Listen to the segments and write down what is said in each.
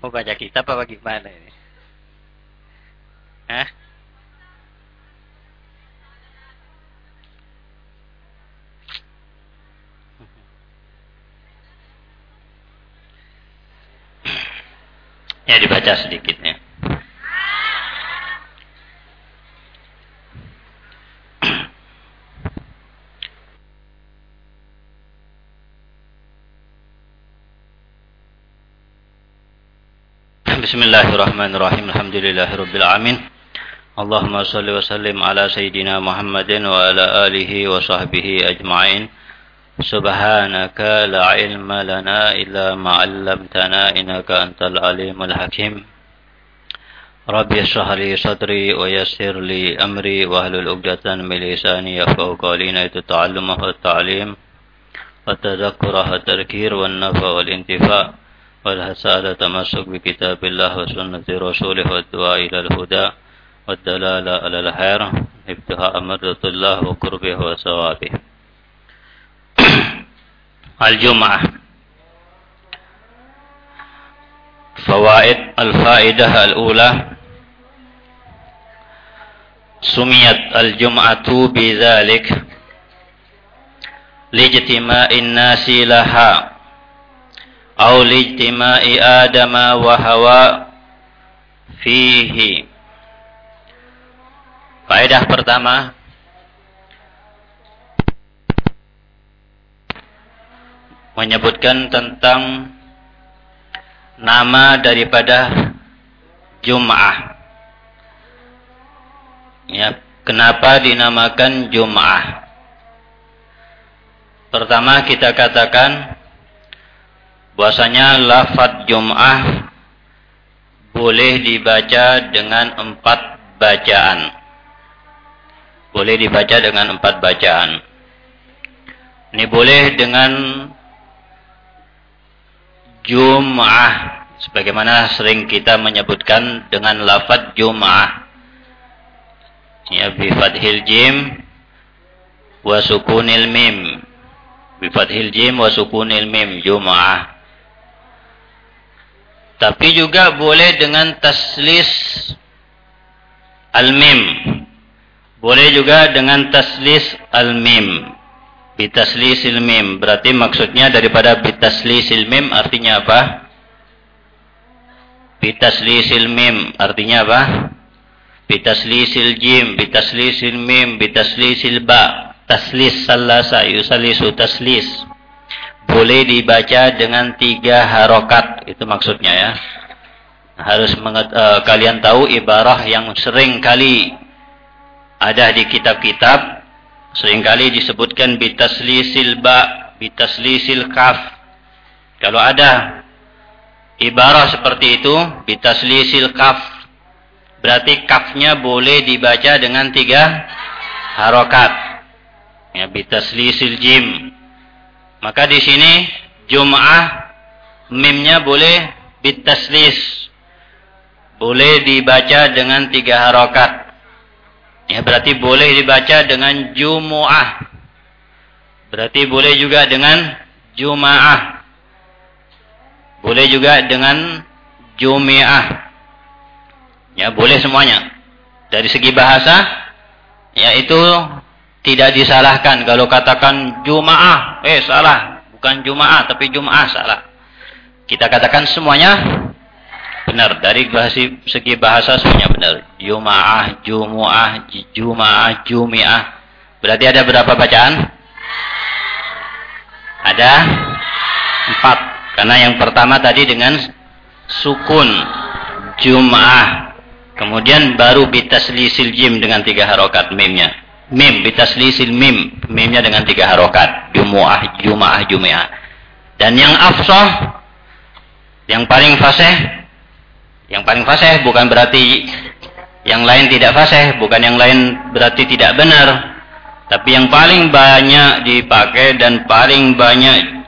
Mau baca kitab apa gimana ini? Hah? Ya dibaca sedikitnya. Bismillahirrahmanirrahim. Alhamdulillahirabbil alamin. Allahumma salli wa sallim ala sayyidina Muhammadin wa ala alihi wa sahbihi ajma'in. Subhanaka la ilma lana illa ma 'allamtana innaka antal alimul hakim. Rabbi shrah li sadri wa yassir li amri wa hlul 'uqdatan min lisani yafqahu qawli. Itu ta'allum wa ta'lim. Wa tadhakkur wa والهسالة تمسك بكتاب الله وسنة رسوله والدعاء إلى الهدى والدلالة على الخير ابتغاء مرضة الله وقربه وثوابه. الجمعة. فوائد الفائدة الأولى. سميت الجمعة بذلك. لاجتماع الناس لها. أو لاجتماع آدم وهوى فيه Faedah pertama menyebutkan tentang nama daripada Jum'ah. Ya, kenapa dinamakan Jum'ah? Pertama kita katakan bahwasanya lafaz Jum'ah boleh dibaca dengan empat bacaan. Boleh dibaca dengan empat bacaan. Ini boleh dengan Jum'ah. Sebagaimana sering kita menyebutkan dengan lafaz Jum'ah. Ya, bifathil jim wa sukunil mim. Bifathil jim wa sukunil mim. Jum'ah. Tapi juga boleh dengan taslis al-mim. Boleh juga dengan taslis al-mim. Bitaslisil mim. Berarti maksudnya daripada bitaslisil mim artinya apa? Bitaslisil mim artinya apa? Bitaslisil jim, bitaslisil mim, bitaslisil ba. Taslis salasa yusalisu taslis boleh dibaca dengan tiga harokat itu maksudnya ya. Harus menget, uh, kalian tahu ibarah yang sering kali ada di kitab-kitab. Sering kali disebutkan bitaslisil ba bitaslisil kaf. Kalau ada ibarah seperti itu bitaslisil kaf berarti kafnya boleh dibaca dengan tiga harokat. Ya bitaslisil jim maka di sini Jum'ah mimnya boleh bitaslis. Boleh dibaca dengan tiga harokat. Ya berarti boleh dibaca dengan Jumu'ah. Berarti boleh juga dengan Juma'ah. Boleh juga dengan Jumi'ah. Ya boleh semuanya. Dari segi bahasa, yaitu tidak disalahkan kalau katakan Jumaah, eh salah, bukan Jumaah tapi Jumaah salah. Kita katakan semuanya benar dari bahasa, segi bahasa semuanya benar. Jumaah, Jumuah, Jumaah, Jumiah. Berarti ada berapa bacaan? Ada empat. Karena yang pertama tadi dengan sukun Jum'ah. Kemudian baru bitaslisil jim dengan tiga harokat mimnya mim bitaslisil mim. Mimnya dengan tiga harokat. Jumuah jumaah jumiah dan yang afsah yang paling fasih yang paling fasih bukan berarti yang lain tidak fasih bukan yang lain berarti tidak benar. Tapi yang paling banyak dipakai dan paling banyak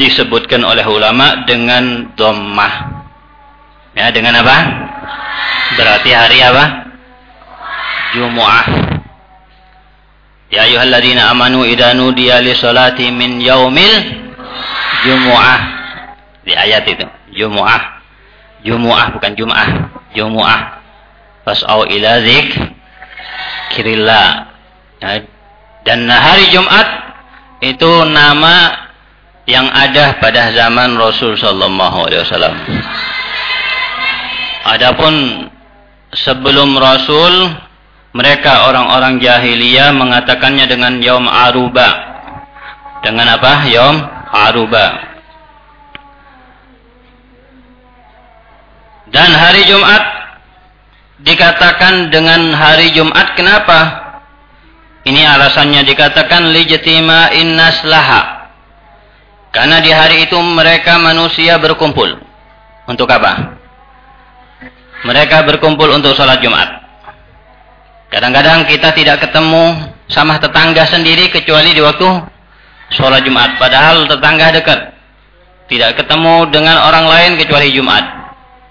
disebutkan oleh ulama dengan dhammah. Ya dengan apa? Berarti hari apa? Jumu'ah Ya ayyuhalladzina amanu nudiya li salati min yaumil jumu'ah. Di ayat itu, jumu'ah. Jumu'ah bukan Jum'ah. Jumu'ah. Fas'au ila zikrillah. Ya. Dan hari Jumat itu nama yang ada pada zaman Rasul sallallahu alaihi wasallam. Adapun sebelum Rasul mereka orang-orang jahiliyah mengatakannya dengan Yom Aruba. Dengan apa? Yom Aruba. Dan hari Jumat dikatakan dengan hari Jumat kenapa? Ini alasannya dikatakan lijtima innas laha. Karena di hari itu mereka manusia berkumpul. Untuk apa? Mereka berkumpul untuk sholat Jumat. Kadang-kadang kita tidak ketemu sama tetangga sendiri kecuali di waktu sholat Jumat. Padahal tetangga dekat. Tidak ketemu dengan orang lain kecuali Jumat.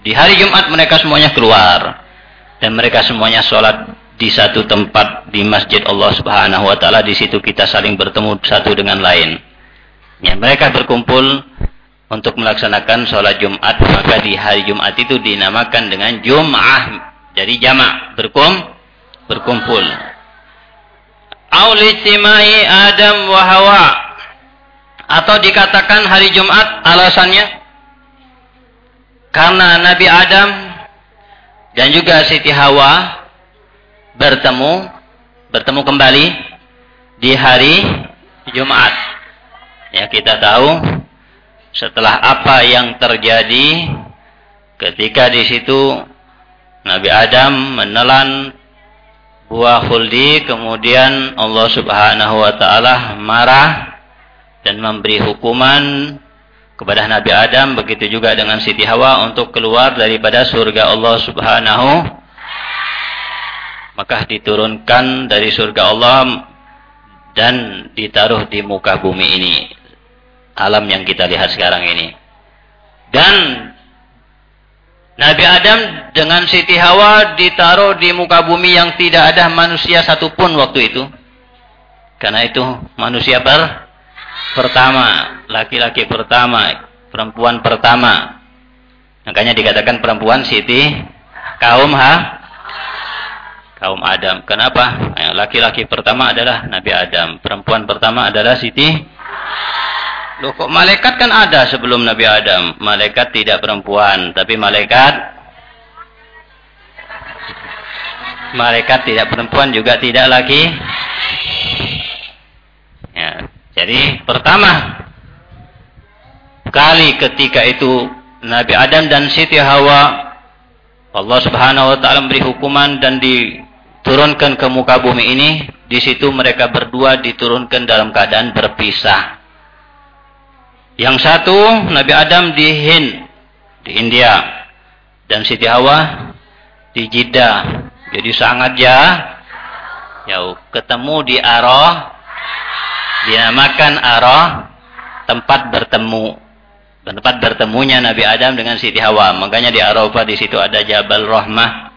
Di hari Jumat mereka semuanya keluar. Dan mereka semuanya sholat di satu tempat di masjid Allah Subhanahu wa taala di situ kita saling bertemu satu dengan lain. Ya, mereka berkumpul untuk melaksanakan sholat Jumat maka di hari Jumat itu dinamakan dengan Jum'ah. Jadi jamak berkum berkumpul. Aulitimai Adam wa Hawa atau dikatakan hari Jumat alasannya karena Nabi Adam dan juga Siti Hawa bertemu bertemu kembali di hari Jumat. Ya kita tahu setelah apa yang terjadi ketika di situ Nabi Adam menelan buah khuldi kemudian Allah Subhanahu wa taala marah dan memberi hukuman kepada Nabi Adam begitu juga dengan Siti Hawa untuk keluar daripada surga Allah Subhanahu maka diturunkan dari surga Allah dan ditaruh di muka bumi ini. Alam yang kita lihat sekarang ini. Dan Nabi Adam dengan Siti Hawa ditaruh di muka bumi yang tidak ada manusia satupun waktu itu. Karena itu manusia per pertama, laki-laki pertama, perempuan pertama. Makanya dikatakan perempuan Siti kaum ha kaum Adam. Kenapa? Laki-laki pertama adalah Nabi Adam. Perempuan pertama adalah Siti. Loh kok malaikat kan ada sebelum Nabi Adam. Malaikat tidak perempuan. Tapi malaikat. Malaikat tidak perempuan juga tidak laki. Ya, jadi pertama kali ketika itu Nabi Adam dan Siti Hawa Allah Subhanahu wa taala memberi hukuman dan di turunkan ke muka bumi ini, di situ mereka berdua diturunkan dalam keadaan berpisah. Yang satu Nabi Adam di Hind, di India, dan Siti Hawa di Jeddah. Jadi sangat jauh. Ketemu di Arah, dinamakan Arah, tempat bertemu. Tempat bertemunya Nabi Adam dengan Siti Hawa. Makanya di Arafah di situ ada Jabal Rahmah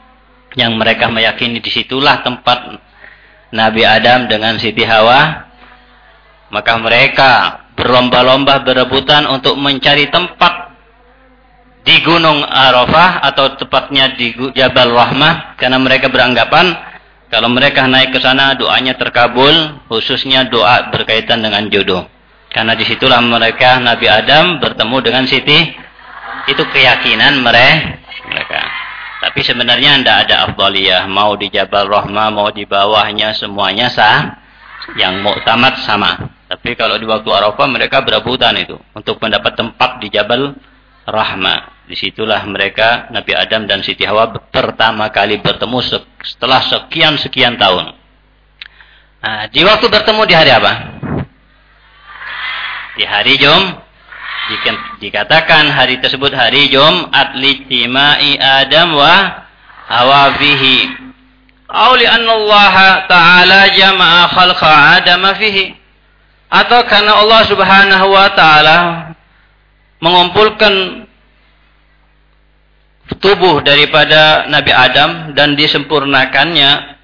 yang mereka meyakini di situlah tempat Nabi Adam dengan Siti Hawa maka mereka berlomba-lomba berebutan untuk mencari tempat di Gunung Arafah atau tepatnya di Jabal Rahmah karena mereka beranggapan kalau mereka naik ke sana doanya terkabul khususnya doa berkaitan dengan jodoh karena di situlah mereka Nabi Adam bertemu dengan Siti itu keyakinan mereka tapi sebenarnya tidak ada afdaliyah. Mau di Jabal Rahmah, mau di bawahnya, semuanya sah. Yang tamat sama. Tapi kalau di waktu Arafah mereka berebutan itu. Untuk mendapat tempat di Jabal Rahmah. Di situlah mereka, Nabi Adam dan Siti Hawa pertama kali bertemu setelah sekian-sekian tahun. Nah, di waktu bertemu di hari apa? Di hari Jum dikatakan hari tersebut hari Jumat lijtima'i Adam wa Hawa fihi anna Allah ta'ala jama'a khalqa Adam fihi atau karena Allah Subhanahu wa taala mengumpulkan tubuh daripada Nabi Adam dan disempurnakannya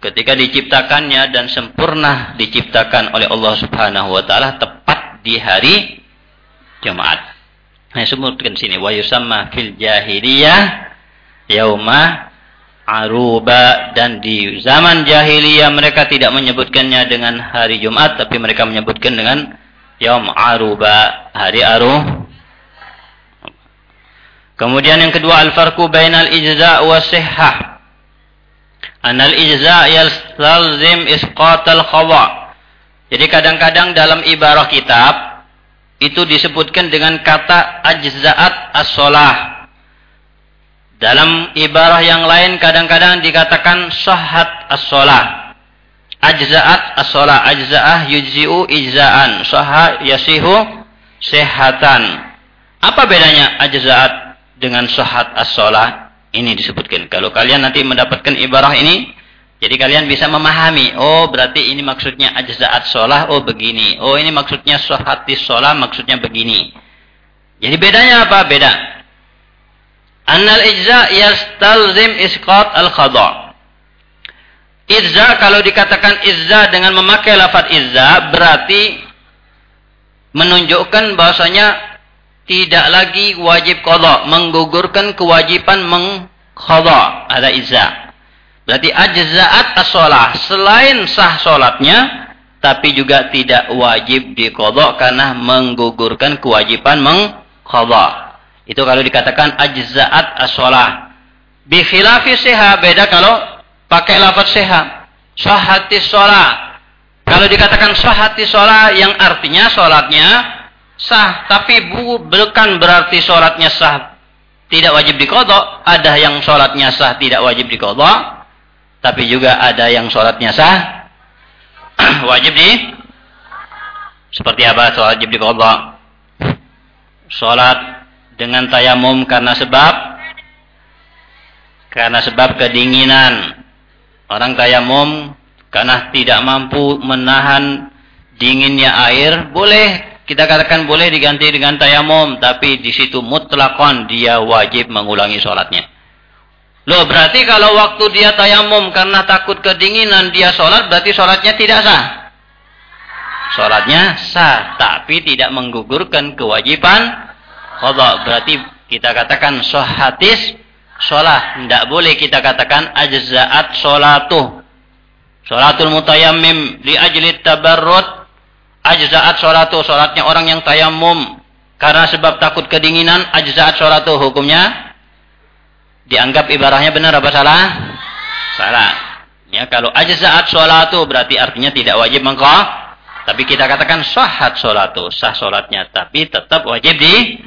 ketika diciptakannya dan sempurna diciptakan oleh Allah Subhanahu wa taala tepat di hari Jumat. Saya sebutkan sini wa yusamma fil jahiliyah yauma aruba dan di zaman jahiliyah mereka tidak menyebutkannya dengan hari Jumat tapi mereka menyebutkan dengan yaum aruba hari aruh Kemudian yang kedua al-farqu bainal ijza' wa sihhah. Anal ijza' yastalzim isqatal khawa. Jadi kadang-kadang dalam ibarah kitab itu disebutkan dengan kata ajza'at as-shalah. Dalam ibarah yang lain kadang-kadang dikatakan sahhat as-shalah. Ajza'at as-shalah, ajza'ah yujzi'u ijza'an, sahha yasihu sehatan. Apa bedanya ajza'at dengan syahat as-sholah ini disebutkan. Kalau kalian nanti mendapatkan ibarah ini, jadi kalian bisa memahami, oh berarti ini maksudnya ajza'at sholah, oh begini. Oh ini maksudnya syahatis sholah, maksudnya begini. Jadi bedanya apa? Beda. Annal ijza yastalzim isqat al-khada. Izza kalau dikatakan izza dengan memakai lafaz izza berarti menunjukkan bahwasanya tidak lagi wajib qada, menggugurkan kewajiban mengqada, ada izah. Berarti ajza'at as-shalah, selain sah salatnya tapi juga tidak wajib diqada karena menggugurkan kewajiban mengqada. Itu kalau dikatakan ajza'at as-shalah. Bi khilafi beda kalau pakai lafaz siha. Sahhatis shalah. Kalau dikatakan sahhatis shalah yang artinya salatnya sah, tapi bukan berarti sholatnya sah tidak wajib dikodok. Ada yang sholatnya sah tidak wajib dikodok, tapi juga ada yang sholatnya sah wajib di seperti apa wajib dikodok? Sholat dengan tayamum karena sebab karena sebab kedinginan. Orang tayamum karena tidak mampu menahan dinginnya air, boleh kita katakan boleh diganti dengan tayamum, tapi di situ mutlakon dia wajib mengulangi sholatnya. Loh berarti kalau waktu dia tayamum karena takut kedinginan dia sholat, berarti sholatnya tidak sah. Sholatnya sah, tapi tidak menggugurkan kewajiban Allah Berarti kita katakan sohatis sholat. Tidak boleh kita katakan ajza'at sholatuh. Sholatul mutayammim li ajli tabarrut ajza'at sholatu sholatnya orang yang tayamum karena sebab takut kedinginan ajza'at sholatu hukumnya dianggap ibarahnya benar apa salah? Salah. Ya kalau ajza'at sholatu berarti artinya tidak wajib mengkau tapi kita katakan sahat sholatu sah sholatnya tapi tetap wajib di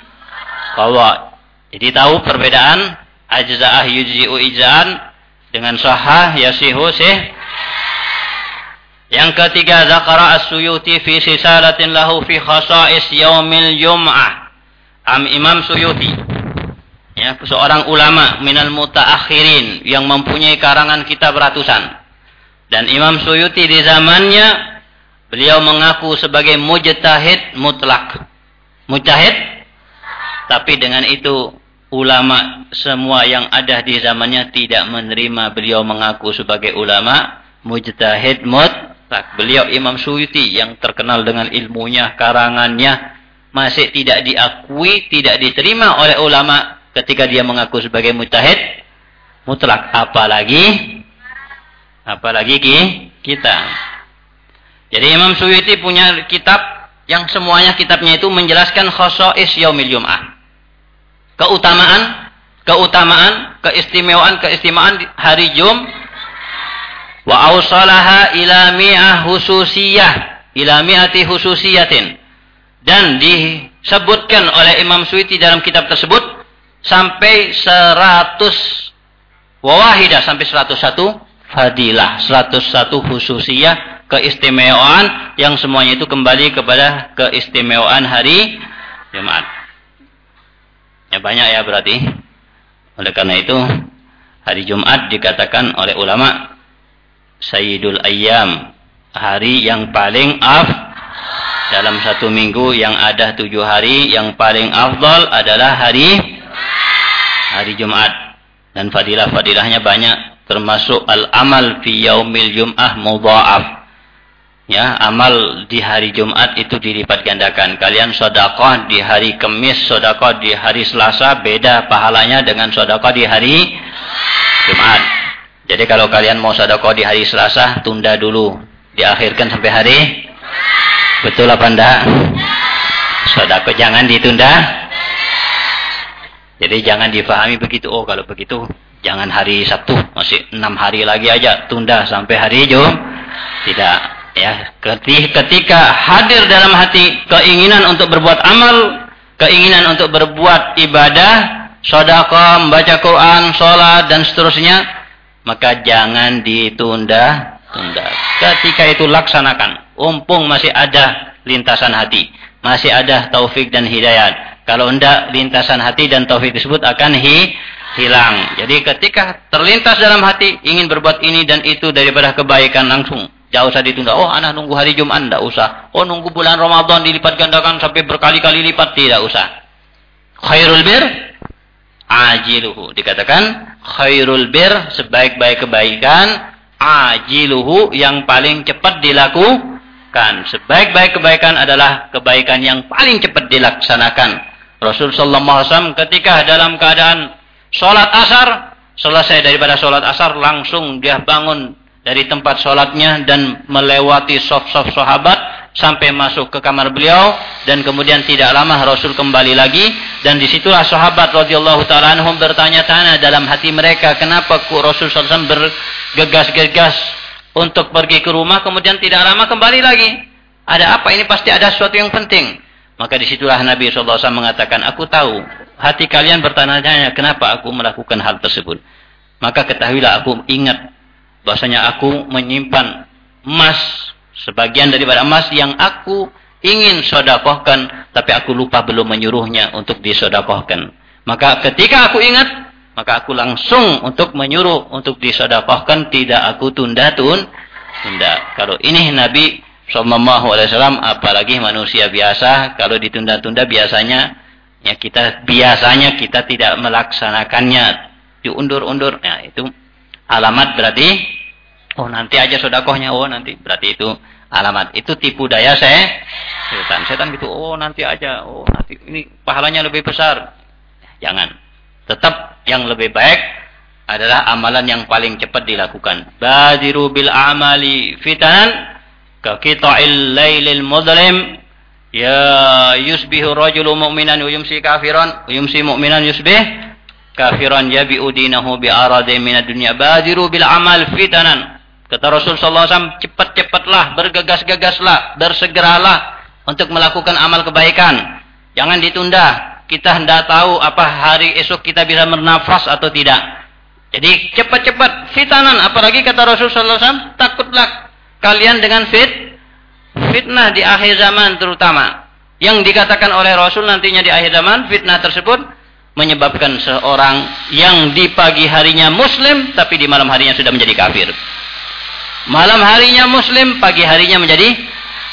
bawa. Jadi tahu perbedaan ajza'ah yujzi'u ijza'an dengan sahah yasihu sih yang ketiga zakara as-Suyuti fi sisalatin lahu fi khasais yaumil jum'ah. Am Imam Suyuti. Ya, seorang ulama minal mutaakhirin yang mempunyai karangan kitab ratusan. Dan Imam Suyuti di zamannya beliau mengaku sebagai mujtahid mutlak. Mujtahid tapi dengan itu ulama semua yang ada di zamannya tidak menerima beliau mengaku sebagai ulama mujtahid mutlak Beliau Imam Suyuti yang terkenal dengan ilmunya, karangannya masih tidak diakui, tidak diterima oleh ulama ketika dia mengaku sebagai mujtahid mutlak. Apalagi apalagi kita. Jadi Imam Suyuti punya kitab yang semuanya kitabnya itu menjelaskan khosais yaumil jum'ah. Keutamaan, keutamaan, keistimewaan, keistimewaan hari Jum. Wa awsalaha ila mi'ah hususiyah ila mi'ati hususiyatin dan disebutkan oleh Imam Suwiti dalam kitab tersebut sampai 100 wawahidah sampai 101 fadilah 101 khususiyah keistimewaan yang semuanya itu kembali kepada keistimewaan hari Jumat ya banyak ya berarti oleh karena itu hari Jumat dikatakan oleh ulama Sayyidul Ayyam. Hari yang paling af dalam satu minggu yang ada tujuh hari yang paling afdal adalah hari hari Jumat dan fadilah-fadilahnya banyak termasuk al-amal fi yaumil jum'ah mudha'af ya amal di hari Jumat itu dilipat gandakan. Kalian sodakoh di hari Kamis, sodakoh di hari Selasa, beda pahalanya dengan sodakoh di hari Jumat. Jadi kalau kalian mau sodakoh di hari Selasa, tunda dulu. Diakhirkan sampai hari. Betul apa enggak? Sodakoh jangan ditunda. Jadi jangan dipahami begitu. Oh kalau begitu jangan hari Sabtu. Masih enam hari lagi aja. Tunda sampai hari Jumat. Tidak ya ketika hadir dalam hati keinginan untuk berbuat amal keinginan untuk berbuat ibadah sedekah membaca Quran sholat dan seterusnya maka jangan ditunda tunda. Ketika itu laksanakan umpung masih ada lintasan hati masih ada taufik dan hidayat. Kalau tidak lintasan hati dan taufik tersebut akan hi hilang. Jadi ketika terlintas dalam hati ingin berbuat ini dan itu daripada kebaikan langsung tidak usah ditunda. Oh, anak nunggu hari Jumat. Tidak usah. Oh, nunggu bulan Ramadan dilipat gandakan sampai berkali-kali lipat. Tidak usah. Khairul bir. Ajiluhu. Dikatakan khairul bir. Sebaik-baik kebaikan. Ajiluhu. Yang paling cepat dilakukan. Sebaik-baik kebaikan adalah kebaikan yang paling cepat dilaksanakan. Rasul Sallallahu Alaihi Wasallam ketika dalam keadaan sholat asar. Selesai daripada sholat asar. Langsung dia bangun dari tempat sholatnya dan melewati sof-sof sahabat sampai masuk ke kamar beliau dan kemudian tidak lama Rasul kembali lagi dan di situlah sahabat radhiyallahu taala anhum bertanya-tanya dalam hati mereka kenapa ku Rasul SAW bergegas-gegas untuk pergi ke rumah kemudian tidak lama kembali lagi? Ada apa? Ini pasti ada sesuatu yang penting. Maka di situlah Nabi SAW mengatakan aku tahu. Hati kalian bertanya-tanya kenapa aku melakukan hal tersebut? Maka ketahuilah aku ingat bahasanya aku menyimpan emas sebagian daripada emas yang aku ingin sodakohkan tapi aku lupa belum menyuruhnya untuk disodakohkan. Maka ketika aku ingat maka aku langsung untuk menyuruh untuk disodakohkan tidak aku tunda tun tunda. Kalau ini Nabi Sallallahu Alaihi Wasallam apalagi manusia biasa kalau ditunda-tunda biasanya ya kita biasanya kita tidak melaksanakannya. Diundur-undur nah itu alamat berarti oh nanti aja sodakohnya oh nanti berarti itu alamat. Itu tipu daya saya setan. Setan gitu oh nanti aja oh nanti. Ini pahalanya lebih besar. Jangan. Tetap yang lebih baik adalah amalan yang paling cepat dilakukan. Badiru bil amali fitan ka qita'il lailil mudlim. Ya yusbihu rajulu mu'minan wa yumsi kafiran yumsi mu'minan yusbih kafiran yabi'u dinahu bi aradin minad dunya badiru bil amal fitanan. Kata Rasul sallallahu alaihi wasallam cepat-cepatlah bergegas-gegaslah bersegeralah untuk melakukan amal kebaikan. Jangan ditunda. Kita hendak tahu apa hari esok kita bisa bernafas atau tidak. Jadi cepat-cepat fitanan. Apalagi kata Rasul sallallahu alaihi wasallam takutlah kalian dengan fit fitnah di akhir zaman terutama. Yang dikatakan oleh Rasul nantinya di akhir zaman fitnah tersebut menyebabkan seorang yang di pagi harinya muslim tapi di malam harinya sudah menjadi kafir. Malam harinya muslim, pagi harinya menjadi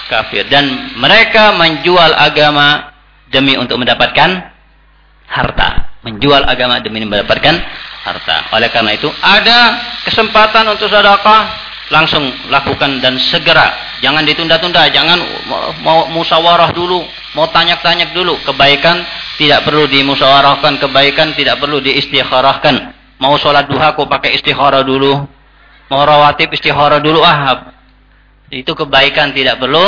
kafir dan mereka menjual agama demi untuk mendapatkan harta. Menjual agama demi mendapatkan harta. Oleh karena itu ada kesempatan untuk sedekah langsung lakukan dan segera. Jangan ditunda-tunda, jangan mau musyawarah dulu, mau tanya-tanya dulu. Kebaikan tidak perlu dimusyawarahkan, kebaikan tidak perlu diistikharahkan. Mau sholat duha kok pakai istikharah dulu. Mau rawatib istikharah dulu ah. Itu kebaikan tidak perlu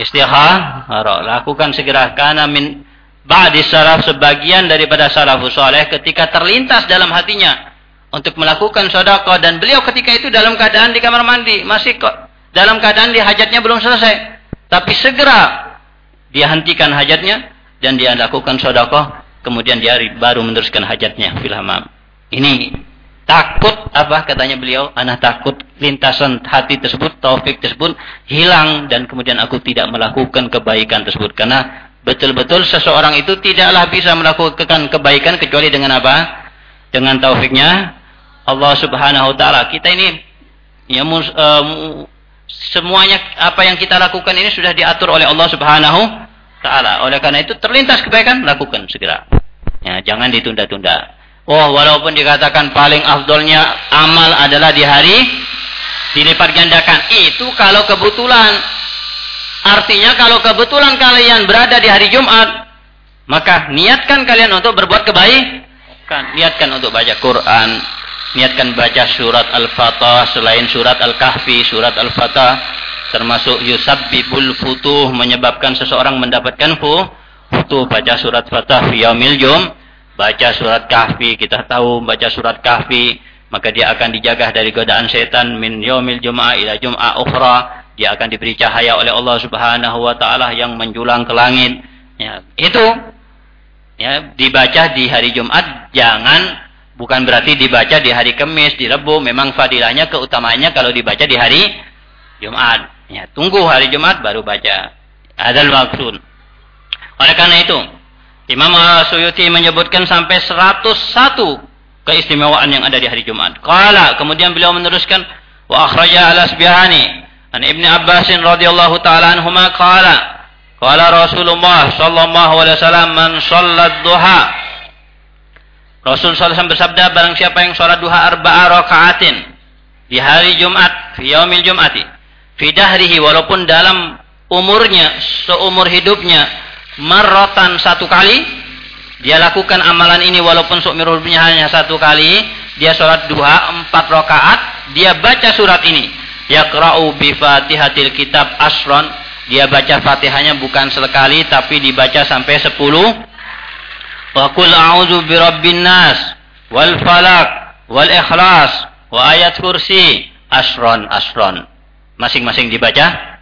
istikharah. Lakukan segera karena min ba'di salaf sebagian daripada salafus saleh ketika terlintas dalam hatinya untuk melakukan sedekah dan beliau ketika itu dalam keadaan di kamar mandi masih kok dalam keadaan di hajatnya belum selesai tapi segera dia hentikan hajatnya dan dia lakukan sedekah kemudian dia baru meneruskan hajatnya. Fil ini takut apa katanya beliau? Anak takut lintasan hati tersebut taufik tersebut hilang dan kemudian aku tidak melakukan kebaikan tersebut. Karena betul-betul seseorang itu tidaklah bisa melakukan kebaikan kecuali dengan apa? Dengan taufiknya. Allah Subhanahu wa taala. Kita ini ya uh, semuanya apa yang kita lakukan ini sudah diatur oleh Allah Subhanahu taala. Oleh karena itu terlintas kebaikan lakukan segera. Ya, jangan ditunda-tunda. Oh, walaupun dikatakan paling afdolnya amal adalah di hari Dilipat gandakan. Itu kalau kebetulan. Artinya kalau kebetulan kalian berada di hari Jumat, maka niatkan kalian untuk berbuat kebaikan. Niatkan untuk baca Quran, niatkan baca surat Al-Fatah selain surat Al-Kahfi, surat Al-Fatah termasuk yusabbibul futuh menyebabkan seseorang mendapatkan futuh. Baca surat Fatah fi yaumil baca surat Kahfi. Kita tahu baca surat Kahfi maka dia akan dijaga dari godaan setan. Min yaumil jum'ah ila jum'ah ukhra dia akan diberi cahaya oleh Allah Subhanahu wa taala yang menjulang ke langit. Ya itu ya dibaca di hari Jumat jangan bukan berarti dibaca di hari Kamis di Rabu memang fadilahnya keutamaannya kalau dibaca di hari Jumat ya tunggu hari Jumat baru baca. Adal maksud. Oleh karena itu Imam Suyuti menyebutkan sampai 101 keistimewaan yang ada di hari Jumat. Qala kemudian beliau meneruskan wa akhraja al-Asbihani an Ibnu Abbas radhiyallahu taala anhuma qala qala Rasulullah sallallahu alaihi wasallam man shallat duha Rasul sallallahu bersabda barang siapa yang sholat duha arba'a rakaatin di hari Jumat fi yaumil Jumati fi dahrihi walaupun dalam umurnya seumur hidupnya marratan satu kali dia lakukan amalan ini walaupun sukmirubnya hanya satu kali. Dia sholat duha empat rakaat. Dia baca surat ini. Yaqra'u bi fatihatil kitab asron. Dia baca fatihahnya bukan sekali tapi dibaca sampai sepuluh. Wa kul a'udzu bi rabbin nas wal falak wal ikhlas wa ayat kursi asron asron. Masing-masing dibaca?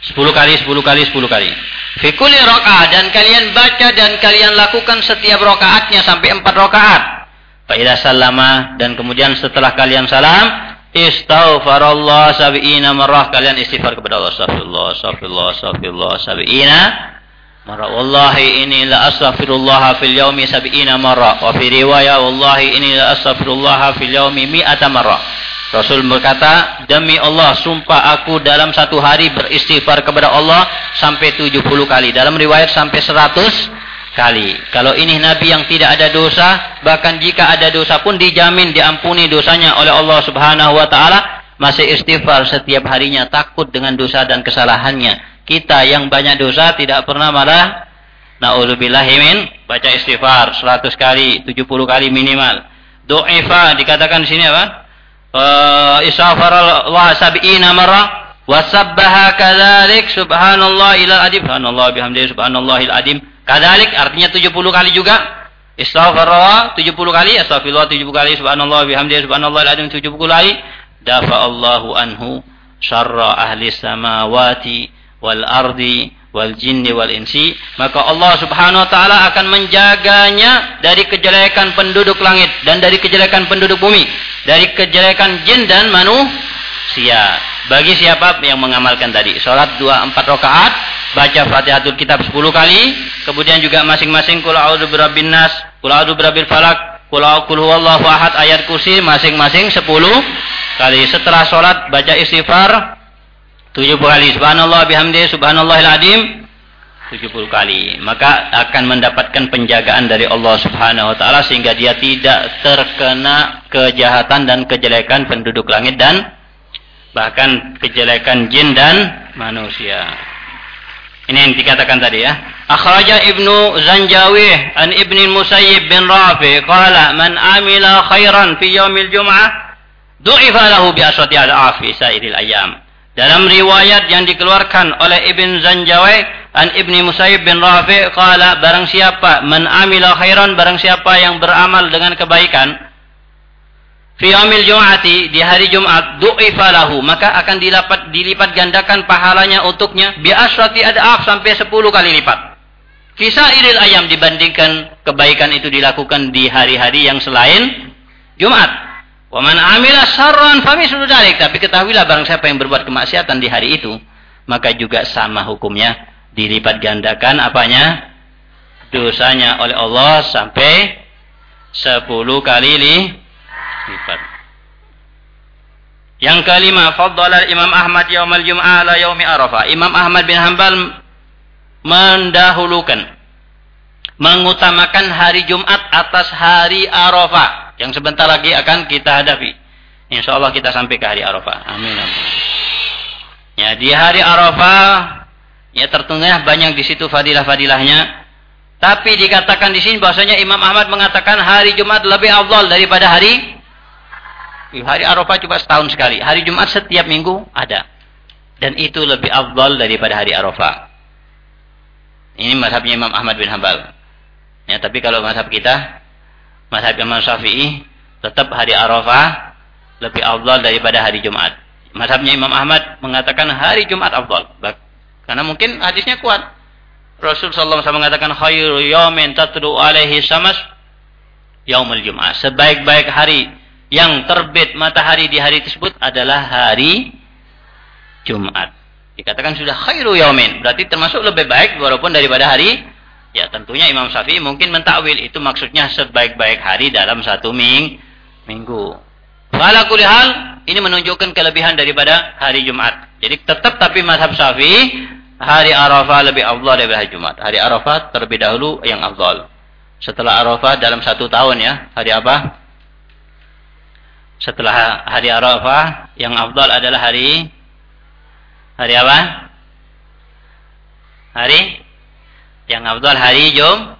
Sepuluh kali, sepuluh kali, sepuluh kali. Fikuli rokaat dan kalian baca dan kalian lakukan setiap rokaatnya sampai empat rokaat. Faidah salama dan kemudian setelah kalian salam, istaghfarallah sabiina marrah. Kalian istighfar kepada Allah. Astagfirullah astagfirullah astagfirullah sabiina marrah. Wallahi ini la astaghfirullah fil yaumi sabiina marrah. Wa fi riwayah wallahi ini la astaghfirullah fil yaumi mi'ata marrah Rasul berkata, demi Allah, sumpah aku dalam satu hari beristighfar kepada Allah sampai 70 kali. Dalam riwayat sampai 100 kali. Kalau ini Nabi yang tidak ada dosa, bahkan jika ada dosa pun dijamin diampuni dosanya oleh Allah Subhanahu wa taala, masih istighfar setiap harinya takut dengan dosa dan kesalahannya. Kita yang banyak dosa tidak pernah malah naudzubillahimin baca istighfar 100 kali, 70 kali minimal. Do'ifa dikatakan di sini apa? Eh, uh, isafar Allah sab'ina marrah wa sabbaha subhanallah ilal adim. Subhanallah bihamdihi subhanallah il adim. Kadzalik artinya 70 kali juga. Istighfar 70 kali, astagfirullah 70 kali, subhanallah bihamdihi subhanallah alazim 70 kali. Dafa Allahu anhu syarra ahli samawati wal ardi wal jinni wal insi maka Allah Subhanahu wa taala akan menjaganya dari kejelekan penduduk langit dan dari kejelekan penduduk bumi dari kejelekan jin dan manusia. Bagi siapa yang mengamalkan tadi? Salat dua empat rakaat baca Fatihatul Kitab 10 kali kemudian juga masing-masing kul a'udzu birabbin nas kul a'udzu birabbil falak a'udzu huwallahu ahad ayat kursi masing-masing 10 kali. Setelah salat baca istighfar 70 kali subhanallah bihamdi subhanallahil adim 70 kali maka akan mendapatkan penjagaan dari Allah Subhanahu wa taala sehingga dia tidak terkena kejahatan dan kejelekan penduduk langit dan bahkan kejelekan jin dan manusia. Ini yang dikatakan tadi ya. Akhraja Ibnu Zanjawi an Ibnu Musayyib bin Rafi qala man amila khairan fi yaumil jum'ah du'ifa lahu bi aswati al-afi sairil ayyam. Dalam riwayat yang dikeluarkan oleh Ibn Zanjawai an Ibni Musayyib bin Rafi qala barang siapa man amila khairan barang siapa yang beramal dengan kebaikan fi yaumil jum'ati di hari Jumat du'ifa lahu maka akan dilipat dilipat gandakan pahalanya untuknya bi asrati adaf sampai 10 kali lipat. Kisah iril ayam dibandingkan kebaikan itu dilakukan di hari-hari yang selain Jumat. Waman amila sarran famislu dalik. Tapi ketahuilah barang siapa yang berbuat kemaksiatan di hari itu, maka juga sama hukumnya dilipat gandakan apanya? Dosanya oleh Allah sampai sepuluh kali lipat. Yang kelima, faddala Imam Ahmad yaumal Jum'ah la yaumi Arafah. Imam Ahmad bin Hanbal mendahulukan mengutamakan hari Jumat atas hari Arafah yang sebentar lagi akan kita hadapi. Insya Allah kita sampai ke hari Arafah. Amin. amin. Ya di hari Arafah ya tertentunya banyak di situ fadilah-fadilahnya. Tapi dikatakan di sini bahwasanya Imam Ahmad mengatakan hari Jumat lebih afdal daripada hari hari Arafah cuma setahun sekali. Hari Jumat setiap minggu ada. Dan itu lebih afdal daripada hari Arafah. Ini mazhabnya Imam Ahmad bin Hambal. Ya, tapi kalau mazhab kita, mazhab Imam Syafi'i, tetap hari Arafah lebih afdal daripada hari Jumat. Mazhabnya Imam Ahmad mengatakan hari Jumat afdal. Karena mungkin hadisnya kuat. Rasul sallallahu alaihi wasallam mengatakan khairu yaumin tatlu alaihi samas yaumul Jumat. Sebaik-baik hari yang terbit matahari di hari tersebut adalah hari Jumat. Dikatakan sudah khairu yaumin, berarti termasuk lebih baik walaupun daripada hari Ya tentunya Imam Syafi'i mungkin mentakwil itu maksudnya sebaik-baik hari dalam satu ming minggu. Wala hal ini menunjukkan kelebihan daripada hari Jumat. Jadi tetap tapi mazhab Syafi'i hari Arafah lebih afdal daripada hari Jumat. Hari Arafah terlebih dahulu yang afdal. Setelah Arafah dalam satu tahun ya. Hari apa? Setelah hari Arafah yang afdal adalah hari hari apa? Hari yang afdal hari Jum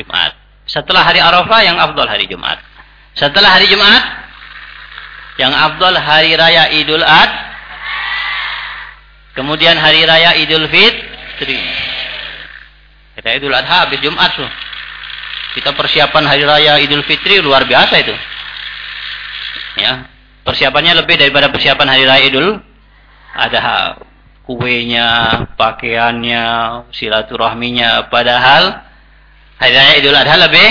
Jumat. Setelah hari Arafah yang afdal hari Jumat. Setelah hari Jumat yang afdal hari raya Idul Ad. Kemudian hari raya Idul Fitri. Kita Idul Adha habis Jumat tuh. Kita persiapan hari raya Idul Fitri luar biasa itu. Ya, persiapannya lebih daripada persiapan hari raya Idul Adha. Kuenya, pakaiannya, silaturahminya, padahal hari raya Idul Adha lebih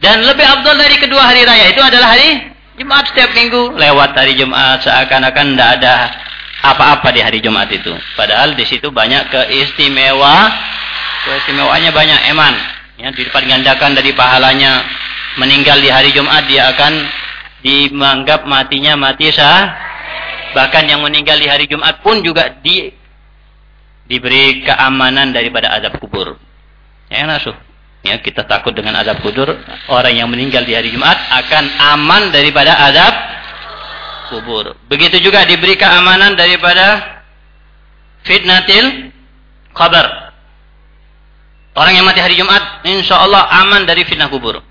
dan lebih abdul dari kedua hari raya itu adalah hari Jumat setiap minggu lewat hari Jumat seakan-akan tidak ada apa-apa di hari Jumat itu. Padahal di situ banyak keistimewa, keistimewaannya banyak eman. Ya, dilipat gandakan dari pahalanya meninggal di hari Jumat dia akan dianggap matinya mati sah. Bahkan yang meninggal di hari Jumat pun juga di diberi keamanan daripada azab kubur. Ya, nasuh. Ya, kita takut dengan azab kubur. Orang yang meninggal di hari Jumat akan aman daripada azab kubur. Begitu juga diberi keamanan daripada fitnatil kabar. Orang yang mati hari Jumat, insya Allah aman dari fitnah kubur.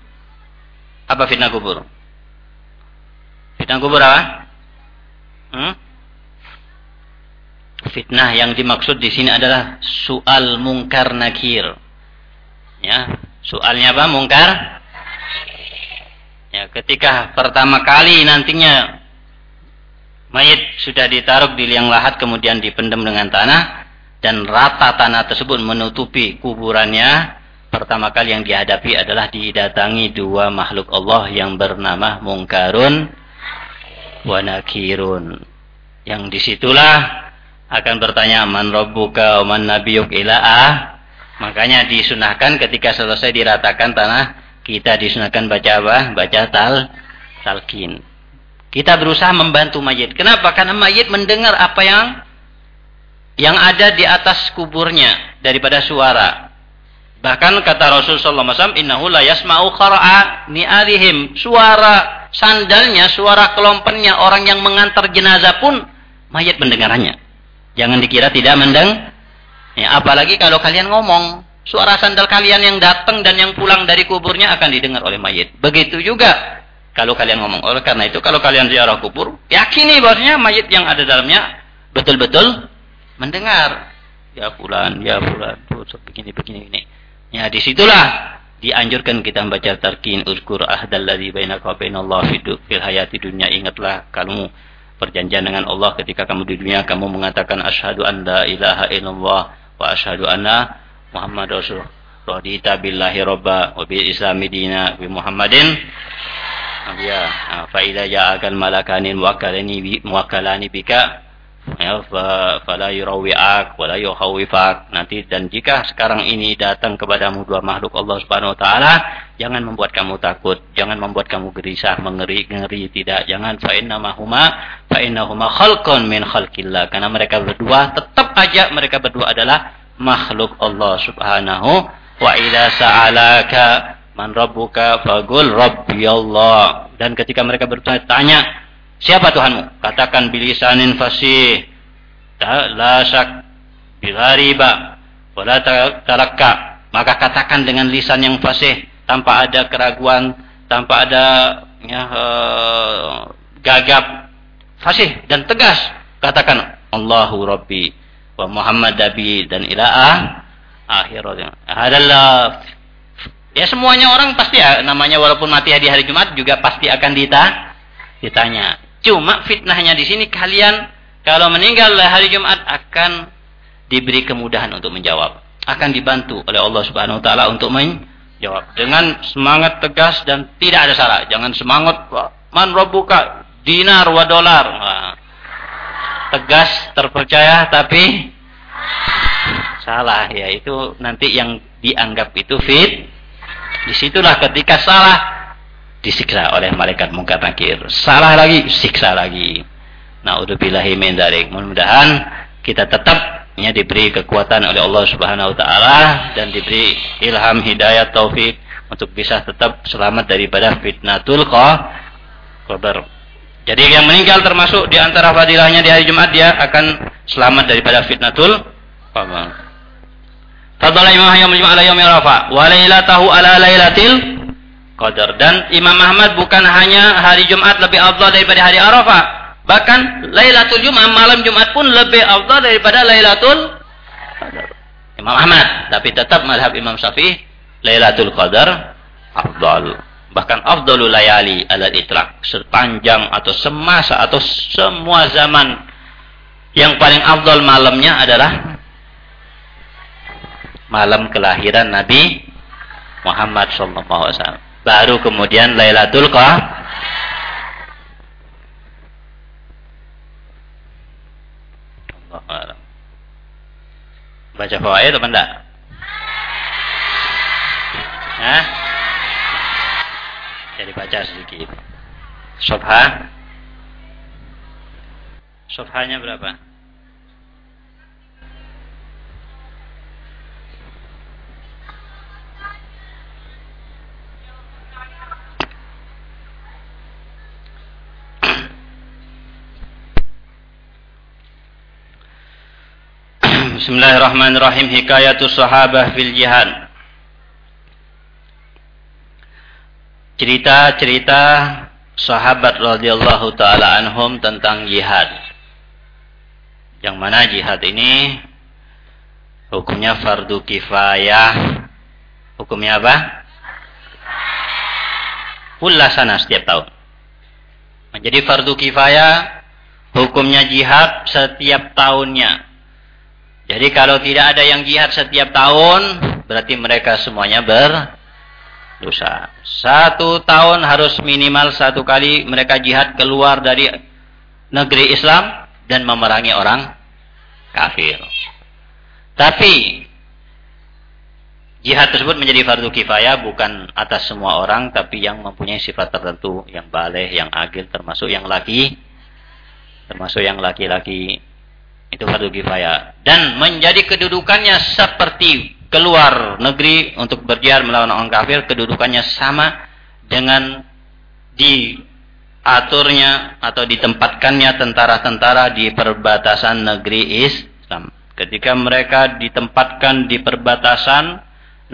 Apa fitnah kubur? Fitnah kubur apa? Hmm? Fitnah yang dimaksud di sini adalah soal mungkar nakir. Ya, soalnya apa? Mungkar. Ya, ketika pertama kali nantinya mayat sudah ditaruh di liang lahat kemudian dipendam dengan tanah dan rata tanah tersebut menutupi kuburannya, pertama kali yang dihadapi adalah didatangi dua makhluk Allah yang bernama Mungkarun wa Nakirun. Yang di situlah akan bertanya man rabbuka wa man nabiyuk ila'ah Makanya disunahkan ketika selesai diratakan tanah, kita disunahkan baca apa? Baca tal talqin. Kita berusaha membantu mayit. Kenapa? Karena mayit mendengar apa yang yang ada di atas kuburnya daripada suara. Bahkan kata Rasul sallallahu alaihi wasallam, "Innahu la yasma'u qara'a ni'alihim." Suara sandalnya, suara kelompennya orang yang mengantar jenazah pun mayat mendengarnya. Jangan dikira tidak mendengar Ya, apalagi kalau kalian ngomong, suara sandal kalian yang datang dan yang pulang dari kuburnya akan didengar oleh mayit. Begitu juga kalau kalian ngomong. Oleh karena itu kalau kalian ziarah kubur, yakini bahwasanya mayit yang ada dalamnya betul-betul mendengar. Ya fulan, ya fulan, begini begini ini. Ya di situlah dianjurkan kita membaca tarkin uzkur ahdalladzi bainaka wa bainallah fil hayati dunya ingatlah kamu perjanjian dengan Allah ketika kamu di dunia. Kamu mengatakan asyhadu an la ilaha illallah wa asyhadu anna Muhammad Rasul radita billahi robba wa bil islami dina bi Muhammadin. Ya fa idza ja'akal malakani muwakkalani muwakkalani bika ya fa fala yurawi'ak wa la yukhawifak. Nanti dan jika sekarang ini datang kepadamu dua makhluk Allah Subhanahu wa taala jangan membuat kamu takut jangan membuat kamu gelisah mengeri ngeri tidak. Jangan fa inna mahuma fa innahuma khalqun min khalqillah. Karena mereka berdua tetap aja mereka berdua adalah makhluk Allah Subhanahu wa idza sa'alaka Man rabbuka faqul rabbi Allah. Dan ketika mereka bertanya, siapa Tuhanmu? Katakan bilisanin fasih. La syak bila riba wala. Maka katakan dengan lisan yang fasih tanpa ada keraguan, tanpa ada ya, uh, gagap, fasih dan tegas. Katakan Allahu Rabbi wa Muhammad Nabi dan ilaah akhirat. Adalah Ya semuanya orang pasti ya, namanya walaupun mati di hari Jumat juga pasti akan dita, ditanya. Cuma fitnahnya di sini kalian kalau meninggal hari Jumat akan diberi kemudahan untuk menjawab. Akan dibantu oleh Allah Subhanahu wa taala untuk menjawab dengan semangat tegas dan tidak ada salah. Jangan semangat man rabbuka dinar wa dolar. tegas terpercaya tapi salah ya itu nanti yang dianggap itu fit Di situlah ketika salah disiksa oleh malaikat mungkar nakir. Salah lagi, siksa lagi. Naudzubillahi min dzalik. Mudah-mudahan kita tetap ya, diberi kekuatan oleh Allah Subhanahu wa taala dan diberi ilham hidayah taufik untuk bisa tetap selamat daripada fitnatul qabr. Jadi yang meninggal termasuk di antara fadilahnya di hari Jumat dia akan selamat daripada fitnatul qabr. Fadala Imam Hayam ala yaumil Arafah wa lailatahu ala lailatil qadar. Dan Imam Ahmad bukan hanya hari Jumat lebih afdal daripada hari Arafah, bahkan Lailatul Jumat malam Jumat pun lebih afdal daripada Lailatul Qadar. Imam Ahmad, tapi tetap madhab Imam Syafi'i Lailatul Qadar afdal. Bahkan afdalul layali ala itlaq. Sepanjang atau semasa atau semua zaman yang paling afdal malamnya adalah malam kelahiran Nabi Muhammad SAW. Baru kemudian Lailatul Qadar. Baca fawaid atau enggak? Hah? Jadi baca sedikit. Sobha. Sobhanya berapa? Bismillahirrahmanirrahim Hikayatus sahabah fil jihad Cerita-cerita sahabat radhiyallahu taala anhum tentang jihad. Yang mana jihad ini hukumnya fardu kifayah. Hukumnya apa? Ulasana setiap tahun. Menjadi fardu kifayah hukumnya jihad setiap tahunnya jadi kalau tidak ada yang jihad setiap tahun, berarti mereka semuanya berdosa. Satu tahun harus minimal satu kali mereka jihad keluar dari negeri Islam dan memerangi orang kafir. Tapi jihad tersebut menjadi fardu kifayah bukan atas semua orang, tapi yang mempunyai sifat tertentu, yang baleh, yang agil, termasuk yang laki, termasuk yang laki-laki itu fardu kifayah. Dan menjadi kedudukannya seperti keluar negeri untuk berjihad melawan orang kafir, kedudukannya sama dengan diaturnya atau ditempatkannya tentara-tentara di perbatasan negeri Islam. Ketika mereka ditempatkan di perbatasan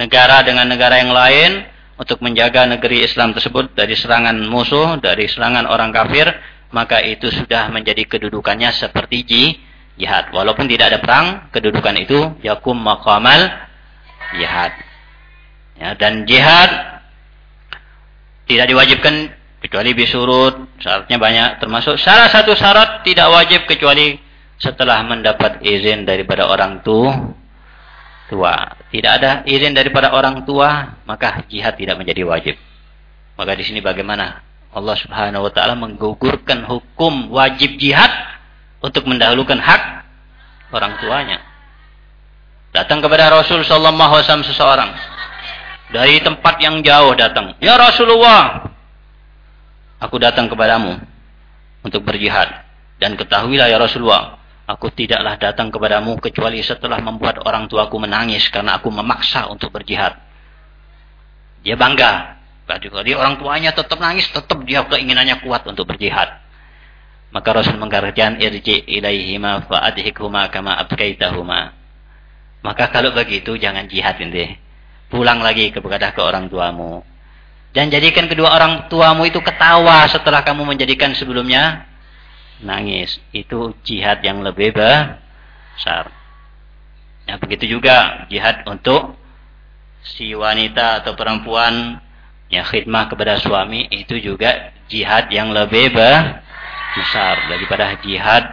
negara dengan negara yang lain untuk menjaga negeri Islam tersebut dari serangan musuh, dari serangan orang kafir, maka itu sudah menjadi kedudukannya seperti jihad. Walaupun tidak ada perang, kedudukan itu yakum maqamal jihad. Ya, dan jihad tidak diwajibkan kecuali bisurut, syaratnya banyak termasuk salah satu syarat tidak wajib kecuali setelah mendapat izin daripada orang. Tua. Tidak ada izin daripada orang tua, maka jihad tidak menjadi wajib. Maka di sini bagaimana Allah Subhanahu wa taala menggugurkan hukum wajib jihad untuk mendahulukan hak orang tuanya. Datang kepada Rasul sallallahu alaihi wasallam seseorang dari tempat yang jauh datang. Ya Rasulullah, aku datang kepadamu untuk berjihad dan ketahuilah ya Rasulullah, aku tidaklah datang kepadamu kecuali setelah membuat orang tuaku menangis karena aku memaksa untuk berjihad. Dia bangga. Jadi orang tuanya tetap nangis, tetap dia keinginannya kuat untuk berjihad. Maka Rasul mengatakan irji ilaihima fa'adhikhuma kama abkaitahuma. Maka kalau begitu jangan jihad ini. Pulang lagi kepada ke orang tuamu. Dan jadikan kedua orang tuamu itu ketawa setelah kamu menjadikan sebelumnya nangis. Itu jihad yang lebih besar. Ya, begitu juga jihad untuk si wanita atau perempuan yang khidmah kepada suami itu juga jihad yang lebih besar daripada jihad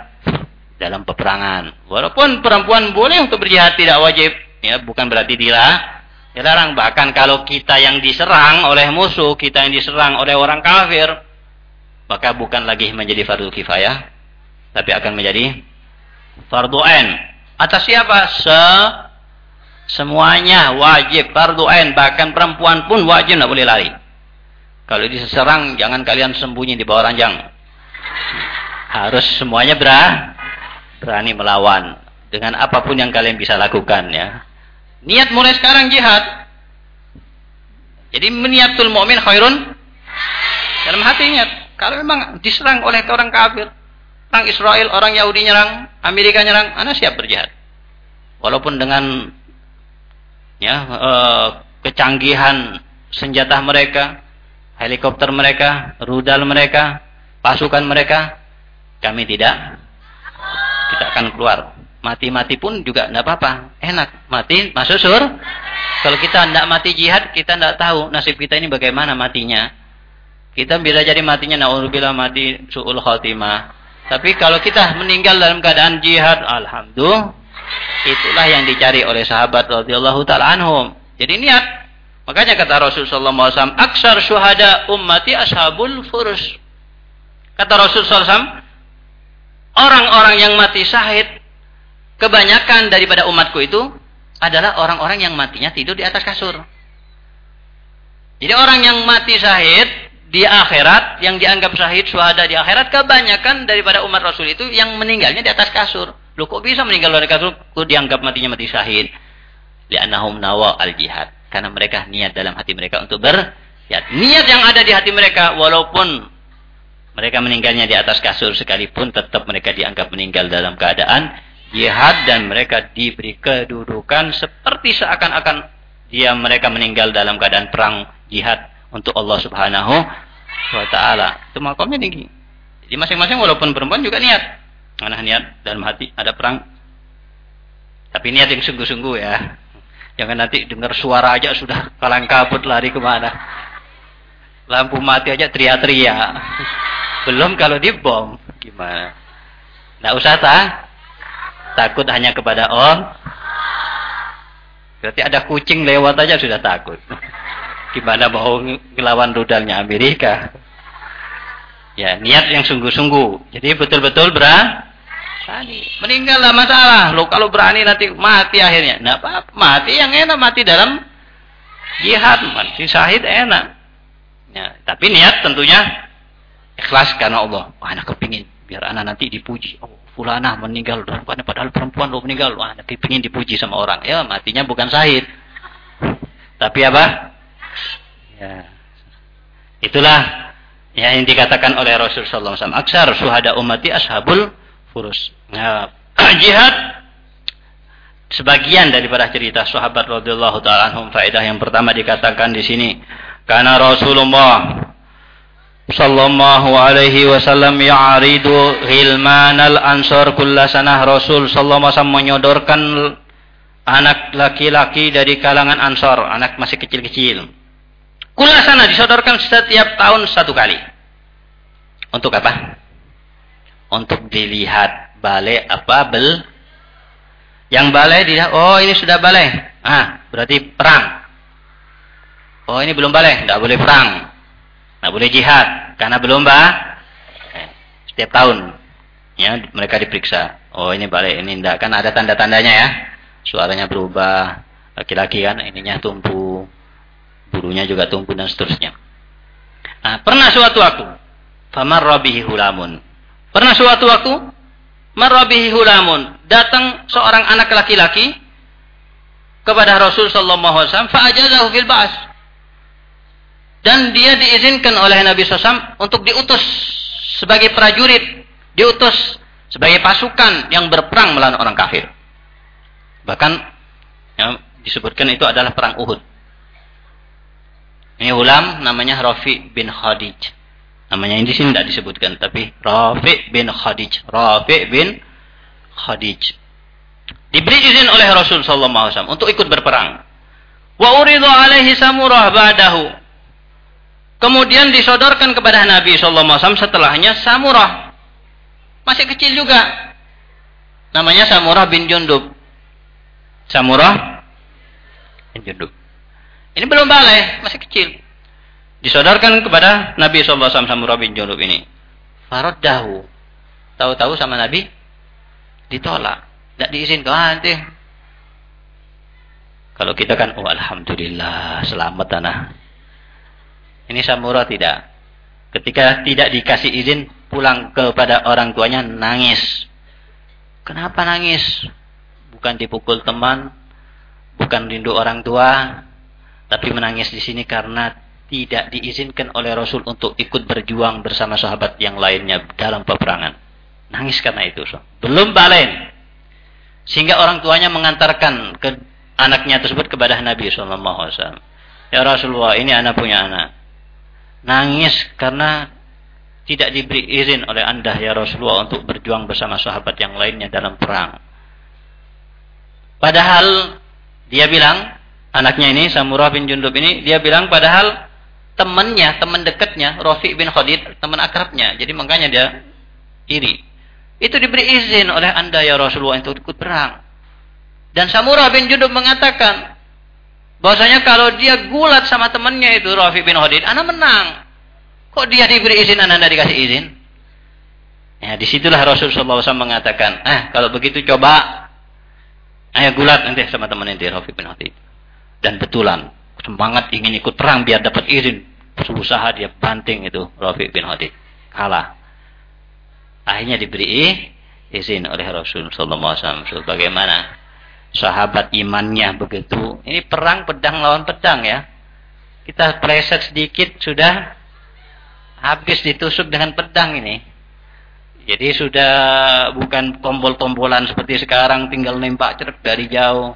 dalam peperangan. Walaupun perempuan boleh untuk berjihad tidak wajib, ya bukan berarti dilarang. Dilarang bahkan kalau kita yang diserang oleh musuh, kita yang diserang oleh orang kafir, maka bukan lagi menjadi fardu kifayah, tapi akan menjadi fardu ain. Atas siapa? Se Semuanya wajib fardu ain, bahkan perempuan pun wajib tidak boleh lari. Kalau diserang jangan kalian sembunyi di bawah ranjang. Harus semuanya berah, berani melawan dengan apa pun yang kalian bisa lakukan ya. Niat mulai sekarang jihad. Jadi meniatul mukmin khairun dalam hati niat. Kalau memang diserang oleh orang kafir, orang Israel, orang Yahudi nyerang, Amerika nyerang, anda siap berjihad. Walaupun dengan ya e, kecanggihan senjata mereka, helikopter mereka, rudal mereka, pasukan mereka, kami tidak kita akan keluar. Mati-mati pun juga tidak apa-apa, enak. Mati masuk sur. Kalau kita tidak mati jihad, kita tidak tahu nasib kita ini bagaimana matinya. Kita bisa jadi matinya naudzubillah mati suul khotimah. Tapi kalau kita meninggal dalam keadaan jihad, alhamdulillah Itulah yang dicari oleh sahabat radhiyallahu taala anhum. Jadi niat. Makanya kata Rasul sallallahu alaihi wasallam, "Aksar syuhada ummati ashabul furus." Kata Rasul wasallam, orang-orang yang mati syahid kebanyakan daripada umatku itu adalah orang-orang yang matinya tidur di atas kasur. Jadi orang yang mati syahid di akhirat, yang dianggap syahid, syuhada di akhirat, kebanyakan daripada umat Rasul itu yang meninggalnya di atas kasur. Loh kok bisa meninggal oleh kasur? Kok dianggap matinya mati syahid? Li'annahum nawa al-jihad. Karena mereka niat dalam hati mereka untuk berjihad. Niat yang ada di hati mereka, walaupun mereka meninggalnya di atas kasur sekalipun, tetap mereka dianggap meninggal dalam keadaan jihad dan mereka diberi kedudukan seperti seakan-akan dia mereka meninggal dalam keadaan perang jihad untuk Allah Subhanahu wa taala. Itu makamnya tinggi. Jadi masing-masing walaupun perempuan juga niat. Mana niat dalam hati ada perang. Tapi niat yang sungguh-sungguh ya. Jangan nanti dengar suara aja sudah kalang kabut lari ke mana. Lampu mati aja teriak-teriak. Belum kalau dibom. Gimana? Nggak usah tak? Takut hanya kepada Allah. Berarti ada kucing lewat aja sudah takut. Gimana mau ngelawan rudalnya Amerika? Ya, niat yang sungguh-sungguh. Jadi betul-betul berat Tadi meninggal lah masalah. Lo kalau berani nanti mati akhirnya. Nah, apa, mati yang enak mati dalam jihad, mati syahid enak. Ya, tapi niat tentunya ikhlas karena Allah. Wah, anak kepingin biar anak nanti dipuji. Oh, fulanah meninggal padahal perempuan lo meninggal. Wah, anak kepingin dipuji sama orang. Ya, matinya bukan syahid. Tapi apa? Ya. Itulah yang dikatakan oleh Rasulullah SAW. Aksar suhada umati ashabul furus. Nah, jihad sebagian daripada cerita sahabat radhiyallahu taala anhum faedah yang pertama dikatakan di sini karena Rasulullah sallallahu alaihi wasallam ya'ridu al ansar kullasanah Rasul sallallahu alaihi menyodorkan anak laki-laki dari kalangan ansor, anak masih kecil-kecil. Kulasana disodorkan setiap tahun satu kali. Untuk apa? Untuk dilihat balai apa bel? Yang balai dia oh ini sudah balai ah berarti perang. Oh ini belum balai tidak boleh perang tidak boleh jihad karena belum bah eh, setiap tahun ya mereka diperiksa. Oh ini balai ini tidak kan ada tanda-tandanya ya. Suaranya berubah laki-laki kan ininya tumbuh bulunya juga tumbuh dan seterusnya. Nah pernah suatu waktu famar rabihi hulamun. Pernah suatu waktu marabihi hulamun. Datang seorang anak laki-laki kepada Rasul sallallahu alaihi wasallam fa'ajazahu fil ba's. Dan dia diizinkan oleh Nabi SAW untuk diutus sebagai prajurit. Diutus sebagai pasukan yang berperang melawan orang kafir. Bahkan yang disebutkan itu adalah perang Uhud. Ini ulam namanya Rafi bin Khadij. Namanya ini di sini tidak disebutkan, tapi Rafi bin Khadij. Rafi bin Khadij. Diberi izin oleh Rasul sallallahu alaihi wasallam untuk ikut berperang. Wa uridu alaihi samurah ba'dahu. Kemudian disodorkan kepada Nabi wasallam setelahnya samurah. Masih kecil juga. Namanya Samurah bin Jundub. Samurah bin Jundub. Ini belum balik, masih kecil. Disodorkan kepada Nabi SAW Samurah bin Jundub ini. Faraddahu. Tahu-tahu sama Nabi ditolak. Tidak diizinkan. Nanti. Kalau kita kan, oh Alhamdulillah, selamat tanah. Ini Samurah tidak. Ketika tidak dikasih izin, pulang kepada orang tuanya nangis. Kenapa nangis? Bukan dipukul teman, bukan rindu orang tua, tapi menangis di sini karena tidak diizinkan oleh Rasul untuk ikut berjuang bersama sahabat yang lainnya dalam peperangan. Nangis karena itu. Belum balen. Sehingga orang tuanya mengantarkan ke anaknya tersebut kepada Nabi SAW. Ya Rasulullah, ini anak punya anak. Nangis karena tidak diberi izin oleh anda ya Rasulullah untuk berjuang bersama sahabat yang lainnya dalam perang. Padahal dia bilang, anaknya ini Samurah bin Jundub ini, dia bilang padahal temannya, teman dekatnya, Rafiq bin Khalid, teman akrabnya. Jadi makanya dia iri. Itu diberi izin oleh anda ya Rasulullah untuk ikut perang. Dan Samurah bin Jundub mengatakan, bahwasanya kalau dia gulat sama temannya itu Rafiq bin Khalid, anak menang. Kok dia diberi izin, anda tidak dikasih izin? Ya, di situlah Rasulullah SAW mengatakan, ah kalau begitu coba, ayo gulat nanti sama teman nanti Rafiq bin Khalid. Dan betulan, semangat ingin ikut perang biar dapat izin. Berusaha dia banting itu Rafiq bin Khalid. Kalah akhirnya diberi izin oleh Rasul sallallahu alaihi wasallam. Bagaimana sahabat imannya begitu. Ini perang pedang lawan pedang ya. Kita preset sedikit sudah habis ditusuk dengan pedang ini. Jadi sudah bukan tombol-tombolan seperti sekarang tinggal nembak cerek dari jauh.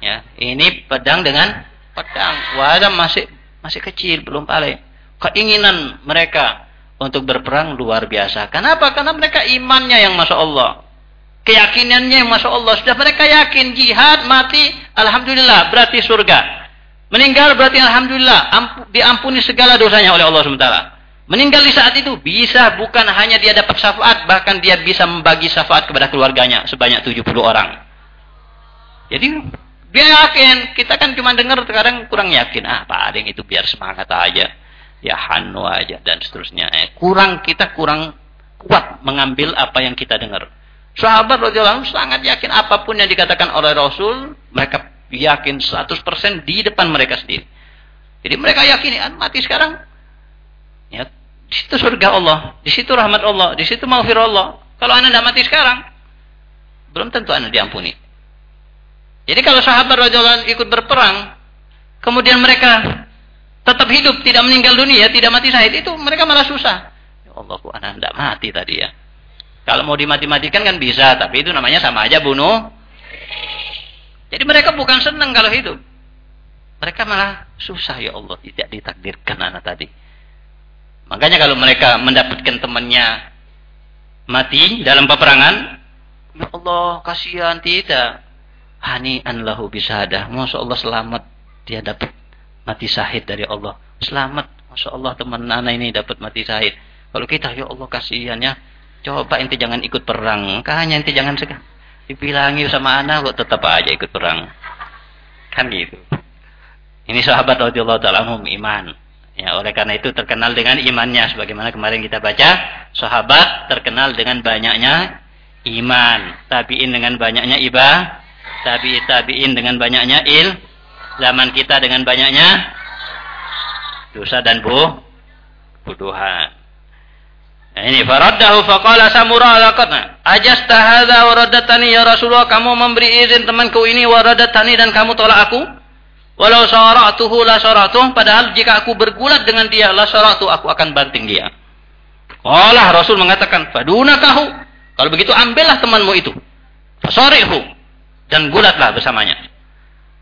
Ya, ini pedang dengan pedang. Wadah masih masih kecil, belum paling. Keinginan mereka untuk berperang luar biasa. Kenapa? Karena mereka imannya yang masya Allah. Keyakinannya yang masya Allah. Sudah mereka yakin jihad mati, alhamdulillah berarti surga. Meninggal berarti alhamdulillah diampuni segala dosanya oleh Allah SWT. Meninggal di saat itu bisa bukan hanya dia dapat syafaat, bahkan dia bisa membagi syafaat kepada keluarganya sebanyak 70 orang. Jadi dia yakin, kita kan cuma dengar sekarang kurang yakin. Ah, Pak Adeng itu biar semangat aja ya hanu aja dan seterusnya. Eh, kurang kita kurang kuat mengambil apa yang kita dengar. Sahabat radhiyallahu sangat yakin apa pun yang dikatakan oleh Rasul, mereka yakin 100% di depan mereka sendiri. Jadi mereka yakin ya, mati sekarang ya di situ surga Allah, di situ rahmat Allah, di situ maghfirah Allah. Kalau anda tidak mati sekarang, belum tentu anda diampuni. Jadi kalau sahabat radhiyallahu ikut berperang, kemudian mereka tetap hidup, tidak meninggal dunia, tidak mati syahid, itu mereka malah susah. Ya Allah, anak tidak mati tadi ya. Kalau mau dimati-matikan kan bisa, tapi itu namanya sama aja bunuh. Jadi mereka bukan senang kalau hidup. Mereka malah susah ya Allah, tidak ditakdirkan anak tadi. Makanya kalau mereka mendapatkan temannya mati dalam peperangan, ya Allah kasihan tidak. Hani an lahu bisadah. Masya Allah selamat dia dapat mati syahid dari Allah. Selamat. Masya Allah teman anak ini dapat mati syahid. Kalau kita, ya Allah kasihan ya. Coba inti jangan ikut perang. Makanya inti jangan segan. Dibilangi sama anak kok tetap aja ikut perang. Kan gitu. Ini sahabat radhiyallahu taala iman. Ya, oleh karena itu terkenal dengan imannya sebagaimana kemarin kita baca, sahabat terkenal dengan banyaknya iman, tabiin dengan banyaknya ibah, tabi tabiin dengan banyaknya il, zaman kita dengan banyaknya dosa dan bu buduhan. Ini faraddahu faqala samura laqad ajasta hadza wa raddatani ya Rasulullah kamu memberi izin temanku ini wa raddatani dan kamu tolak aku? Walau syara'tuhu la syara'tuh. Padahal jika aku bergulat dengan dia, la syara'tu aku akan banting dia. Allah Rasul mengatakan, fadunakahu. Kalau begitu ambillah temanmu itu. Fasarihu. Dan gulatlah bersamanya.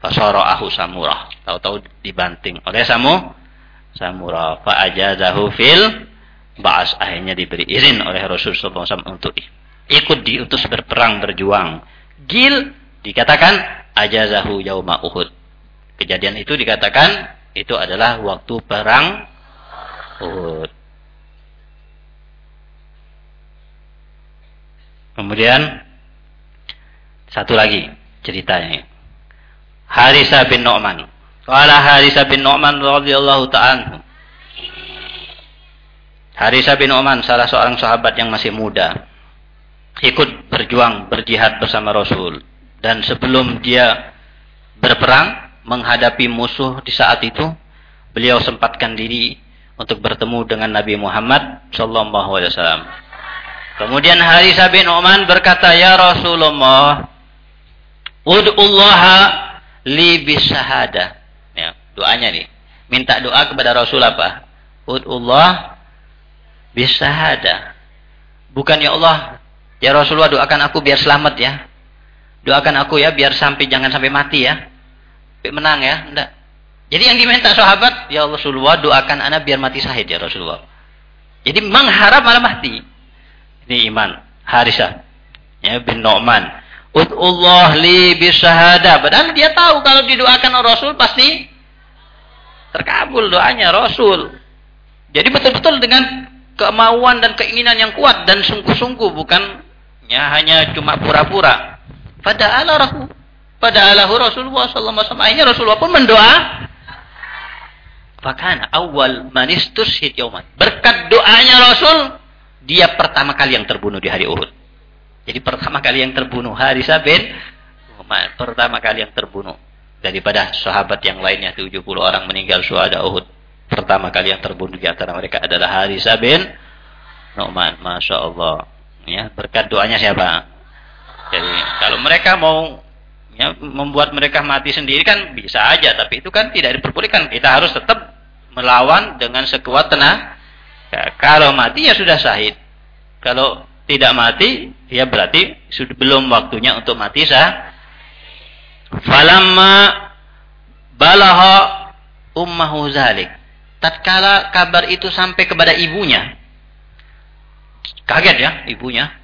Fasara'ahu samurah. Tahu-tahu dibanting oleh samu. Samurah. Fa'ajazahu fil ba'as. Akhirnya diberi izin oleh Rasul SAW untuk ikut diutus berperang berjuang. Gil dikatakan ajazahu yauma Uhud. Kejadian itu dikatakan itu adalah waktu perang Uhud. Kemudian satu lagi ceritanya. Harisa bin Nu'man. Qala Harisa bin Nu'man radhiyallahu ta'ala Harisa bin Nu'man salah seorang sahabat yang masih muda ikut berjuang berjihad bersama Rasul dan sebelum dia berperang menghadapi musuh di saat itu, beliau sempatkan diri untuk bertemu dengan Nabi Muhammad sallallahu alaihi wasallam. Kemudian Harisa bin Uman berkata, "Ya Rasulullah, ud'ullah li bisahada." Ya, doanya nih. Minta doa kepada Rasul apa? Ud'ullah bisahada. Bukan ya Allah, ya Rasulullah doakan aku biar selamat ya. Doakan aku ya biar sampai jangan sampai mati ya menang ya, enggak. Jadi yang diminta sahabat, ya Rasulullah doakan anak biar mati syahid ya Rasulullah. Jadi mengharap malah mati. Ini iman. Harisah. Ya, bin Nu'man. Ud'ullah li bisahada. Padahal dia tahu kalau didoakan Rasul pasti terkabul doanya Rasul. Jadi betul-betul dengan kemauan dan keinginan yang kuat dan sungguh-sungguh bukan ya hanya cuma pura-pura. Pada Allah pada alahu Rasulullah sallallahu alaihi wasallam. Akhirnya Rasulullah pun mendoa. Fakana awal manistus hit. Berkat doanya Rasul, dia pertama kali yang terbunuh di hari Uhud. Jadi pertama kali yang terbunuh hari bin pertama kali yang terbunuh daripada sahabat yang lainnya 70 orang meninggal suada Uhud. Pertama kali yang terbunuh di antara mereka adalah Harisa bin Nu'man. Masya Allah. Ya, berkat doanya siapa? Jadi kalau mereka mau ya, membuat mereka mati sendiri kan bisa aja tapi itu kan tidak diperbolehkan kita harus tetap melawan dengan sekuat tenaga ya, kalau mati ya sudah sahid kalau tidak mati ya berarti sudah belum waktunya untuk mati sah falamma balaha ummahu zalik tatkala kabar itu sampai kepada ibunya kaget ya ibunya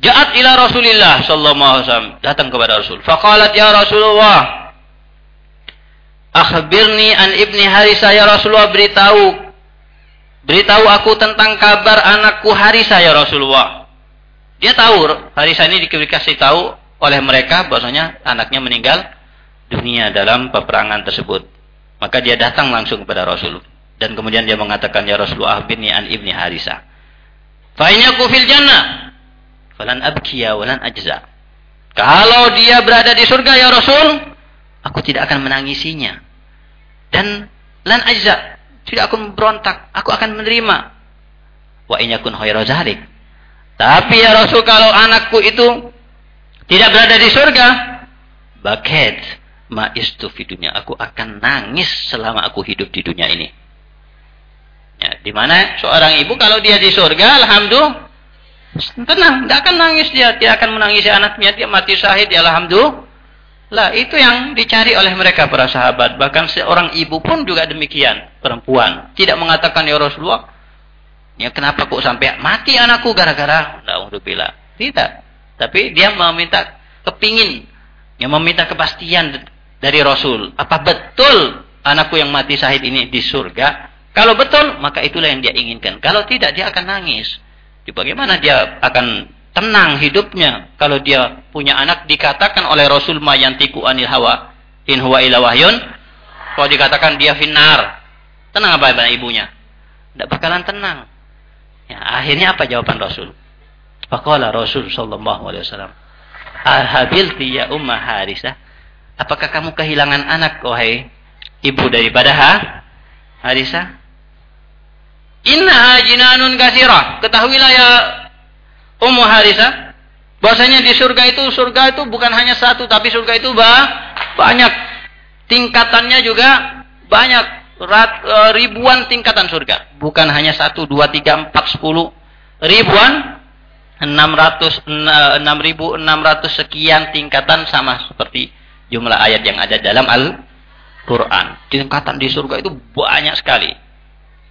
Ja'at ila Rasulillah sallallahu alaihi wasallam, datang kepada Rasul. Faqalat ya Rasulullah, akhbirni an ibni Harisa ya Rasulullah beritahu beritahu aku tentang kabar anakku Harisa ya Rasulullah. Dia tahu Harisa ini dikasih tahu oleh mereka bahwasanya anaknya meninggal dunia dalam peperangan tersebut. Maka dia datang langsung kepada Rasul dan kemudian dia mengatakan ya Rasulullah akhbirni an ibni Harisa. Fa fil jannah Falan abkiya walan ajza. Kalau dia berada di surga ya Rasul, aku tidak akan menangisinya. Dan lan ajza, tidak akan berontak, aku akan menerima. Wa in yakun khairu zalik. Tapi ya Rasul kalau anakku itu tidak berada di surga, baket ma istu fi dunia. Aku akan nangis selama aku hidup di dunia ini. Ya, di mana seorang ibu kalau dia di surga, alhamdulillah Tenang, tidak akan nangis dia. Dia akan menangisi anaknya. Dia mati syahid. Ya Alhamdulillah. Lah, itu yang dicari oleh mereka para sahabat. Bahkan seorang ibu pun juga demikian. Perempuan. Tidak mengatakan, Ya Rasulullah. Ya kenapa kok sampai mati anakku gara-gara. bila Tidak. Tapi dia meminta kepingin. Yang meminta kepastian dari Rasul. Apa betul anakku yang mati syahid ini di surga? Kalau betul, maka itulah yang dia inginkan. Kalau tidak, dia akan nangis. Bagaimana dia akan tenang hidupnya kalau dia punya anak dikatakan oleh Rasul mayantiku anil hawa in huwa ila wahyun kalau dikatakan dia finar tenang apa apa ibunya tidak bakalan tenang ya, akhirnya apa jawaban Rasul Faqala Rasul sallallahu alaihi wasallam Ahabilti ya ummah Harisah Apakah kamu kehilangan anak wahai ibu daripada ha? Harisah Inna jinanun kasirah. Ketahuilah ya Ummu Harisa bahwasanya di surga itu surga itu bukan hanya satu tapi surga itu bah, banyak. tingkatannya juga banyak rat, e, ribuan tingkatan surga. Bukan hanya satu, dua, tiga, empat, sepuluh. Ribuan, enam ratus, enam ribu, enam ratus sekian tingkatan sama seperti jumlah ayat yang ada dalam Al-Quran. Tingkatan di surga itu banyak sekali.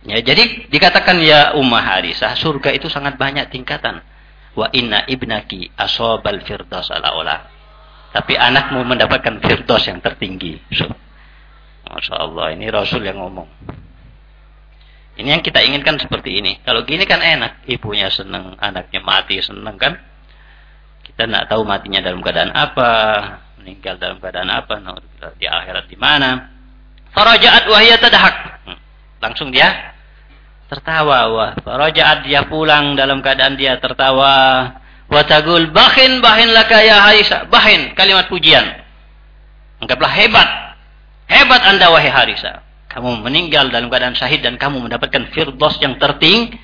Ya, jadi dikatakan ya Ummah Harisah, surga itu sangat banyak tingkatan. Wa inna ibnaki asobal firdaus ala Tapi anakmu mendapatkan firdaus yang tertinggi. So, Masya Allah, ini Rasul yang ngomong. Ini yang kita inginkan seperti ini. Kalau gini kan enak. Ibunya senang, anaknya mati senang kan. Kita tidak tahu matinya dalam keadaan apa. Meninggal dalam keadaan apa. Di akhirat di mana. Farajaat wahya tadahak. Hmm. Langsung dia tertawa. Wah, farajaat dia pulang dalam keadaan dia tertawa. Watagul bahin bahin laka ya Haisa. Bahin, kalimat pujian. Anggaplah hebat Hebat anda wahai Harisa. Kamu meninggal dalam keadaan syahid dan kamu mendapatkan firdos yang terting,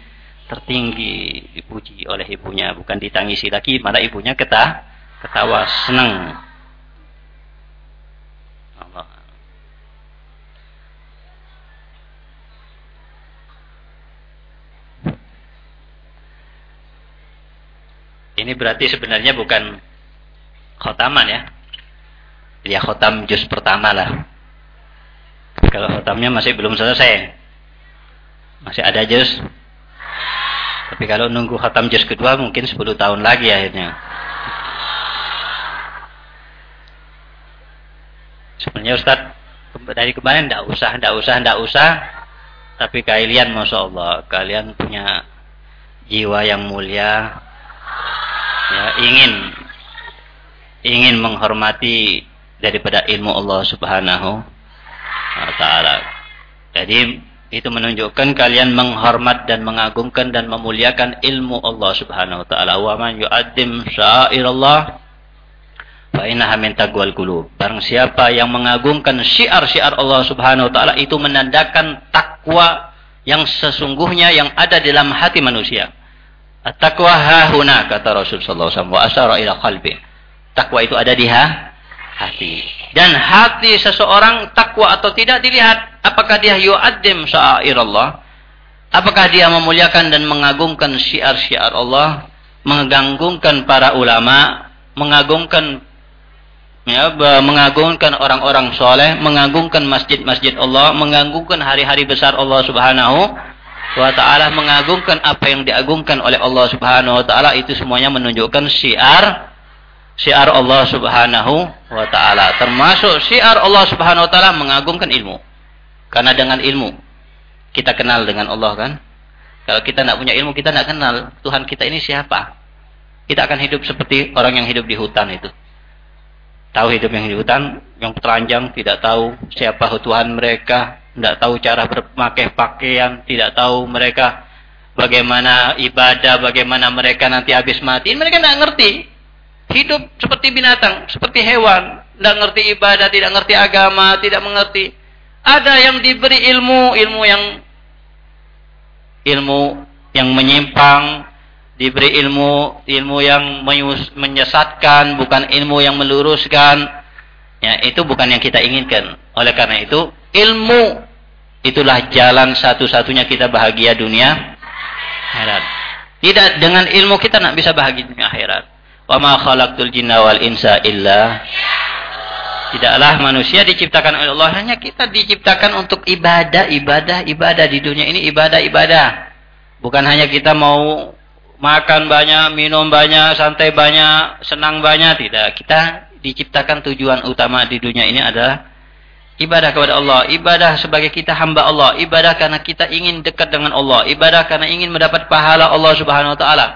tertinggi. Dipuji oleh ibunya. Bukan ditangisi lagi. Malah ibunya ketah, ketawa senang. Allah. Ini berarti sebenarnya bukan khotaman ya. Ya khotam juz pertama lah. Kalau hutamnya masih belum selesai. Masih ada juz. Tapi kalau nunggu khatam juz kedua mungkin 10 tahun lagi akhirnya. Sebenarnya Ustaz dari kemarin tidak usah, tidak usah, tidak usah. Tapi kalian Masya Allah, kalian punya jiwa yang mulia. Ya, ingin ingin menghormati daripada ilmu Allah Subhanahu taala. Jadi itu menunjukkan kalian menghormat dan mengagungkan dan memuliakan ilmu Allah Subhanahu wa taala. Wa man yu'addim sya'irallah fa innaha min taqwal qulub. Barang siapa yang mengagungkan syiar-syiar Allah Subhanahu wa taala itu menandakan takwa yang sesungguhnya yang ada dalam hati manusia. At-taqwa hahuna kata Rasul sallallahu alaihi wasallam wa ila qalbi. Takwa itu ada di ha hati. Dan hati seseorang takwa atau tidak dilihat apakah dia yu'addim Allah, Apakah dia memuliakan dan mengagungkan syiar-syiar Allah, mengagungkan para ulama, mengagungkan ya, mengagungkan orang-orang soleh, mengagungkan masjid-masjid Allah, mengagungkan hari-hari besar Allah Subhanahu wa taala, mengagungkan apa yang diagungkan oleh Allah Subhanahu wa taala itu semuanya menunjukkan syiar syiar Allah Subhanahu wa taala. Termasuk syiar Allah Subhanahu wa taala mengagungkan ilmu. Karena dengan ilmu kita kenal dengan Allah kan? Kalau kita tidak punya ilmu, kita tidak kenal Tuhan kita ini siapa. Kita akan hidup seperti orang yang hidup di hutan itu. Tahu hidup yang di hutan, yang telanjang, tidak tahu siapa Tuhan mereka, tidak tahu cara berpakai pakaian, tidak tahu mereka bagaimana ibadah, bagaimana mereka nanti habis mati. Mereka tidak ngerti. Hidup seperti binatang, seperti hewan. Tidak ngerti ibadah, tidak ngerti agama, tidak mengerti. Ada yang diberi ilmu, ilmu yang ilmu yang menyimpang, diberi ilmu ilmu yang menyesatkan, bukan ilmu yang meluruskan. Ya, itu bukan yang kita inginkan. Oleh karena itu, ilmu itulah jalan satu-satunya kita bahagia dunia akhirat. Tidak dengan ilmu kita tidak bisa bahagia dunia akhirat. Wa ma khalaqtul jinna wal insa illa Tidaklah manusia diciptakan oleh Allah hanya kita diciptakan untuk ibadah, ibadah, ibadah di dunia ini ibadah, ibadah. Bukan hanya kita mau makan banyak, minum banyak, santai banyak, senang banyak, tidak. Kita diciptakan tujuan utama di dunia ini adalah ibadah kepada Allah, ibadah sebagai kita hamba Allah, ibadah karena kita ingin dekat dengan Allah, ibadah karena ingin mendapat pahala Allah Subhanahu wa taala.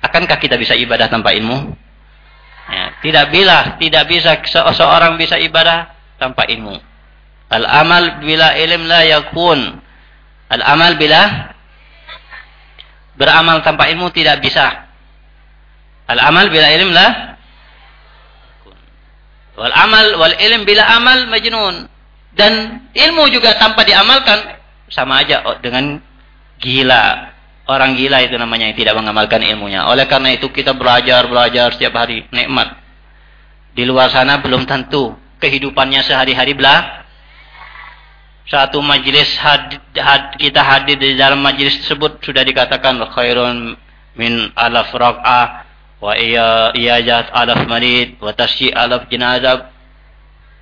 Akankah kita bisa ibadah tanpa ilmu? Ya, tidak bila, tidak bisa seorang bisa ibadah tanpa ilmu. Al amal bila ilm la yakun. Al amal bila beramal tanpa ilmu tidak bisa. Al amal bila ilm la wal amal wal ilm bila amal majnun. Dan ilmu juga tanpa diamalkan sama aja dengan gila. Orang gila itu namanya yang tidak mengamalkan ilmunya. Oleh karena itu kita belajar, belajar setiap hari. Nikmat. Di luar sana belum tentu kehidupannya sehari-hari belah. Satu majelis had, had, kita hadir di dalam majelis tersebut sudah dikatakan khairun min alaf rak'ah wa iya iyajat alaf marid wa tasyi alaf jenazah.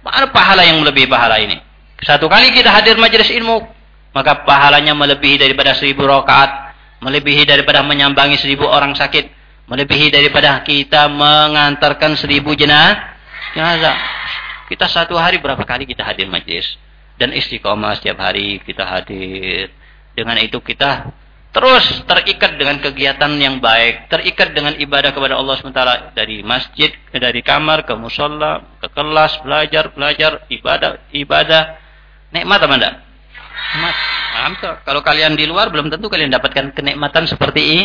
Mana pahala yang lebih pahala ini? Satu kali kita hadir majelis ilmu, maka pahalanya melebihi daripada seribu rakaat, melebihi daripada menyambangi seribu orang sakit, melebihi daripada kita mengantarkan seribu jenazah. Kita satu hari berapa kali kita hadir majlis dan istiqomah setiap hari kita hadir. Dengan itu kita terus terikat dengan kegiatan yang baik, terikat dengan ibadah kepada Allah SWT dari masjid, dari kamar ke musola, ke kelas, belajar, belajar, ibadah, ibadah. Nikmat apa enggak? Nikmat. Kalau kalian di luar belum tentu kalian dapatkan kenikmatan seperti ini.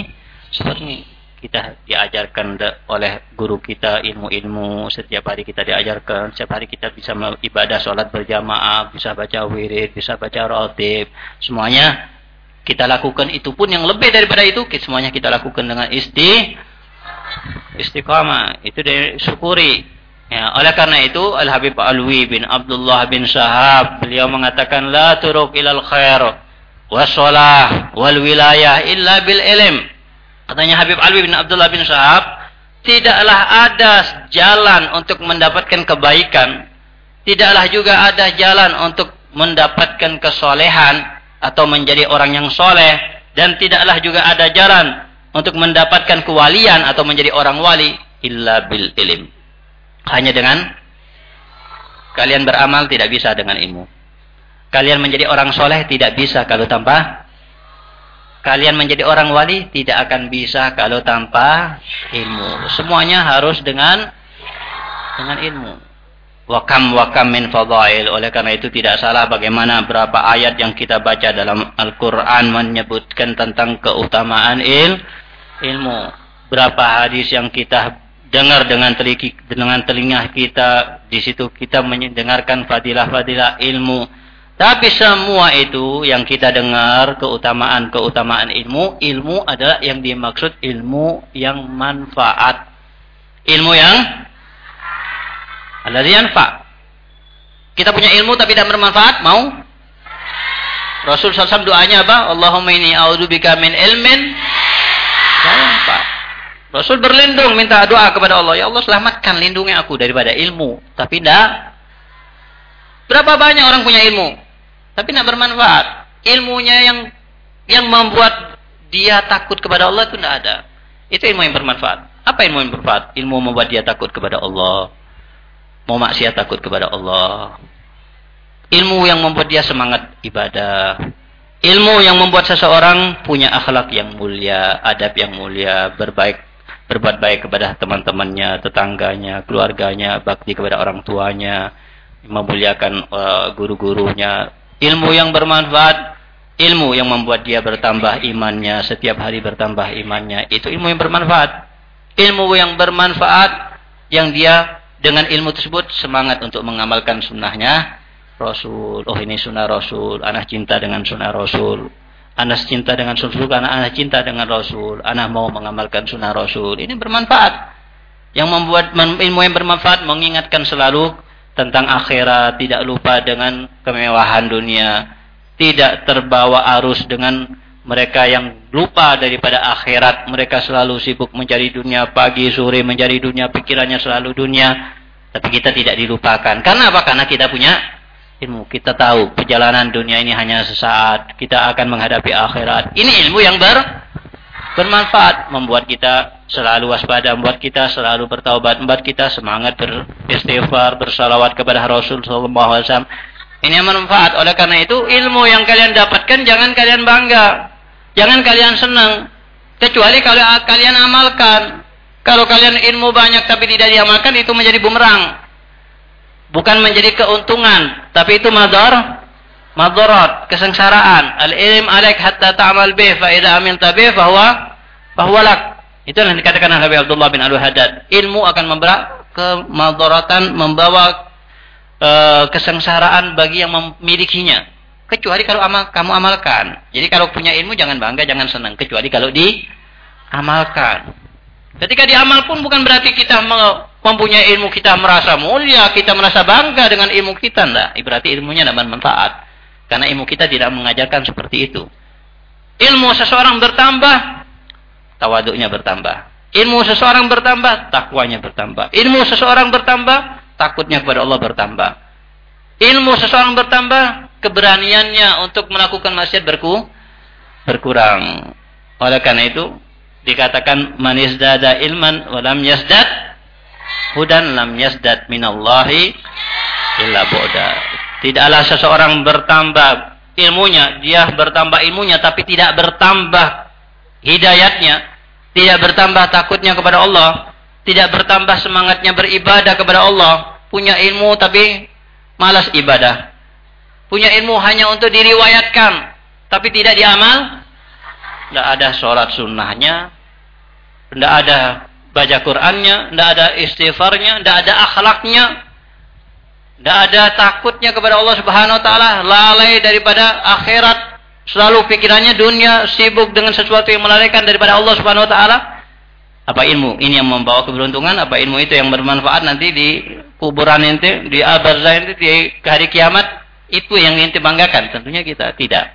Seperti ini kita diajarkan oleh guru kita ilmu-ilmu setiap hari kita diajarkan setiap hari kita bisa ibadah sholat berjamaah bisa baca wirid bisa baca rotib semuanya kita lakukan itu pun yang lebih daripada itu semuanya kita lakukan dengan isti istiqamah. Itu disyukuri ya oleh karena itu Al Habib Alwi bin Abdullah bin Sahab beliau mengatakan la turuk ilal khair wasolah wal wilayah illa bil ilm. Katanya Habib Alwi bin Abdullah bin Sahab, tidaklah ada jalan untuk mendapatkan kebaikan, tidaklah juga ada jalan untuk mendapatkan kesolehan atau menjadi orang yang soleh, dan tidaklah juga ada jalan untuk mendapatkan kewalian atau menjadi orang wali, illa bil ilim. Hanya dengan kalian beramal tidak bisa dengan ilmu. Kalian menjadi orang soleh tidak bisa kalau tanpa kalian menjadi orang wali tidak akan bisa kalau tanpa ilmu. Semuanya harus dengan dengan ilmu. Wakam wakam min fadail. Oleh karena itu tidak salah bagaimana berapa ayat yang kita baca dalam Al-Quran menyebutkan tentang keutamaan il, ilmu. Berapa hadis yang kita dengar dengan telinga, dengan telinga kita. Di situ kita mendengarkan fadilah-fadilah ilmu tapi semua itu yang kita dengar keutamaan-keutamaan ilmu, ilmu adalah yang dimaksud ilmu yang manfaat. Ilmu yang adalah yanfa. Kita punya ilmu tapi tidak bermanfaat, mau? Rasul SAW doanya apa? Allahumma ini a'udzubika min ilmin Rasul berlindung minta doa kepada Allah. Ya Allah selamatkan lindungi aku daripada ilmu. Tapi tidak. Berapa banyak orang punya ilmu? tapi tidak bermanfaat. Ilmunya yang yang membuat dia takut kepada Allah itu tidak ada. Itu ilmu yang bermanfaat. Apa ilmu yang bermanfaat? Ilmu membuat dia takut kepada Allah. Mau maksiat takut kepada Allah. Ilmu yang membuat dia semangat ibadah. Ilmu yang membuat seseorang punya akhlak yang mulia, adab yang mulia, berbaik, berbuat baik kepada teman-temannya, tetangganya, keluarganya, bakti kepada orang tuanya, memuliakan uh, guru-gurunya, ilmu yang bermanfaat, ilmu yang membuat dia bertambah imannya, setiap hari bertambah imannya. Itu ilmu yang bermanfaat. Ilmu yang bermanfaat yang dia dengan ilmu tersebut semangat untuk mengamalkan sunnahnya Rasul. Oh ini sunnah Rasul. Anak cinta dengan sunnah Rasul. Anak cinta dengan sunnah karena anak cinta dengan Rasul. Anak mau mengamalkan sunnah Rasul. Ini bermanfaat. Yang membuat ilmu yang bermanfaat mengingatkan selalu tentang akhirat, tidak lupa dengan kemewahan dunia, tidak terbawa arus dengan mereka yang lupa daripada akhirat, mereka selalu sibuk mencari dunia pagi sore mencari dunia, pikirannya selalu dunia, tapi kita tidak dilupakan. Karena apa? Karena kita punya ilmu. Kita tahu perjalanan dunia ini hanya sesaat, kita akan menghadapi akhirat. Ini ilmu yang ber bermanfaat, membuat kita selalu waspada, membuat kita selalu bertaubat, membuat kita semangat beristighfar, bersalawat kepada Rasul sallallahu alaihi wasallam. Ini yang bermanfaat. Oleh karena itu, ilmu yang kalian dapatkan jangan kalian bangga. Jangan kalian senang. Kecuali kalau kalian amalkan. Kalau kalian ilmu banyak tapi tidak diamalkan, itu menjadi bumerang. Bukan menjadi keuntungan, tapi itu madar, madarat, kesengsaraan. Al-ilm alaik hatta ta'amal bih, fa idza amilta bih, fahuwa, fahuwa lak. Itu yang dikatakan oleh Abdullah bin Al Haddad. Ilmu akan membawa kemadaratan, membawa e, kesengsaraan bagi yang memilikinya. Kecuali kalau amal, kamu amalkan. Jadi kalau punya ilmu jangan bangga, jangan senang. Kecuali kalau diamalkan. Ketika diamal pun bukan berarti kita mempunyai ilmu kita merasa mulia, kita merasa bangga dengan ilmu kita. Enggak, berarti ilmunya tidak bermanfaat. Karena ilmu kita tidak mengajarkan seperti itu. Ilmu seseorang bertambah, tawaduknya bertambah. Ilmu seseorang bertambah, takwanya bertambah. Ilmu seseorang bertambah, takutnya kepada Allah bertambah. Ilmu seseorang bertambah, keberaniannya untuk melakukan maksiat berku, berkurang. Oleh karena itu, dikatakan manis dada ilman walam yasdad hudan lam yasdad minallahi illa boda. Tidaklah seseorang bertambah ilmunya, dia bertambah ilmunya tapi tidak bertambah hidayatnya, tidak bertambah takutnya kepada Allah, tidak bertambah semangatnya beribadah kepada Allah, punya ilmu tapi malas ibadah. Punya ilmu hanya untuk diriwayatkan, tapi tidak diamal. Tidak ada sholat sunnahnya, tidak ada baca Qur'annya, tidak ada istighfarnya, tidak ada akhlaknya, tidak ada takutnya kepada Allah Subhanahu wa taala, lalai daripada akhirat, selalu pikirannya dunia, sibuk dengan sesuatu yang melalaikan daripada Allah Subhanahu wa taala. Apa ilmu ini yang membawa keberuntungan? Apa ilmu itu yang bermanfaat nanti di kuburan ente, di abarzah ente, di hari kiamat? Itu yang ente banggakan. Tentunya kita tidak.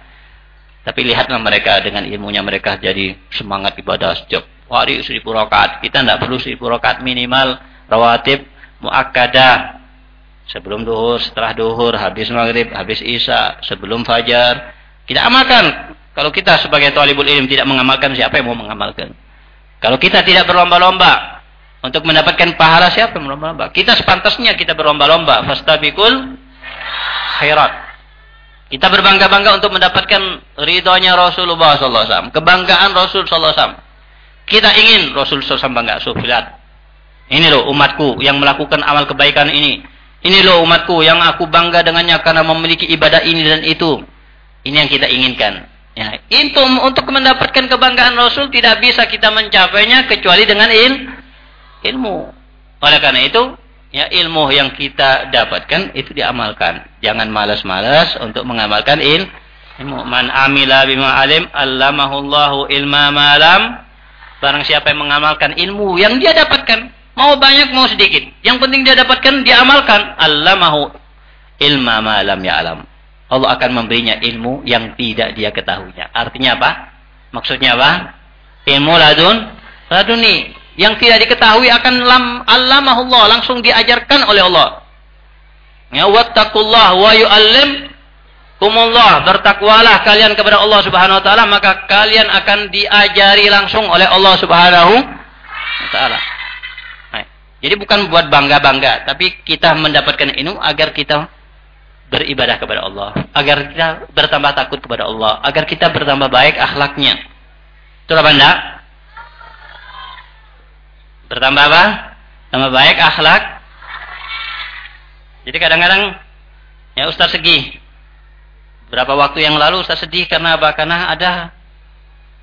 Tapi lihatlah mereka dengan ilmunya mereka jadi semangat ibadah sejak hari seribu rakaat. Kita tidak perlu seribu rakaat minimal rawatib muakkadah. Sebelum duhur, setelah duhur, habis maghrib, habis isya, sebelum fajar. Kita amalkan. Kalau kita sebagai talibul ilm tidak mengamalkan, siapa yang mau mengamalkan? Kalau kita tidak berlomba-lomba untuk mendapatkan pahala, siapa berlomba-lomba? Kita sepantasnya kita berlomba-lomba. Fastabikul khairat. Kita berbangga-bangga untuk mendapatkan ridhonya Rasulullah SAW. Kebanggaan Rasul SAW. Kita ingin Rasul SAW bangga. Lihat. Ini loh umatku yang melakukan amal kebaikan ini. Ini loh umatku yang aku bangga dengannya karena memiliki ibadah ini dan itu. Ini yang kita inginkan. Ya, itu untuk mendapatkan kebanggaan Rasul tidak bisa kita mencapainya kecuali dengan il, ilmu. Oleh karena itu, ya ilmu yang kita dapatkan itu diamalkan. Jangan malas-malas untuk mengamalkan il, ilmu. Man amila bima alim allamahullahu ilma malam Barang siapa yang mengamalkan ilmu yang dia dapatkan, mau banyak mau sedikit, yang penting dia dapatkan dia amalkan. Allamahu ilma ma lam ya'lam. Allah akan memberinya ilmu yang tidak dia ketahuinya. Artinya apa? Maksudnya apa? Ilmu ladun laduni yang tidak diketahui akan lam allamahullah langsung diajarkan oleh Allah. Ya wattaqullah wa yu'allim Kumullah, bertakwalah kalian kepada Allah Subhanahu wa taala, maka kalian akan diajari langsung oleh Allah Subhanahu wa taala. Jadi bukan buat bangga-bangga, tapi kita mendapatkan ilmu agar kita beribadah kepada Allah, agar kita bertambah takut kepada Allah, agar kita bertambah baik akhlaknya. Itulah benda. Bertambah apa? Tambah baik akhlak. Jadi kadang-kadang ya Ustaz segi Berapa waktu yang lalu saya sedih karena apa? Karena ada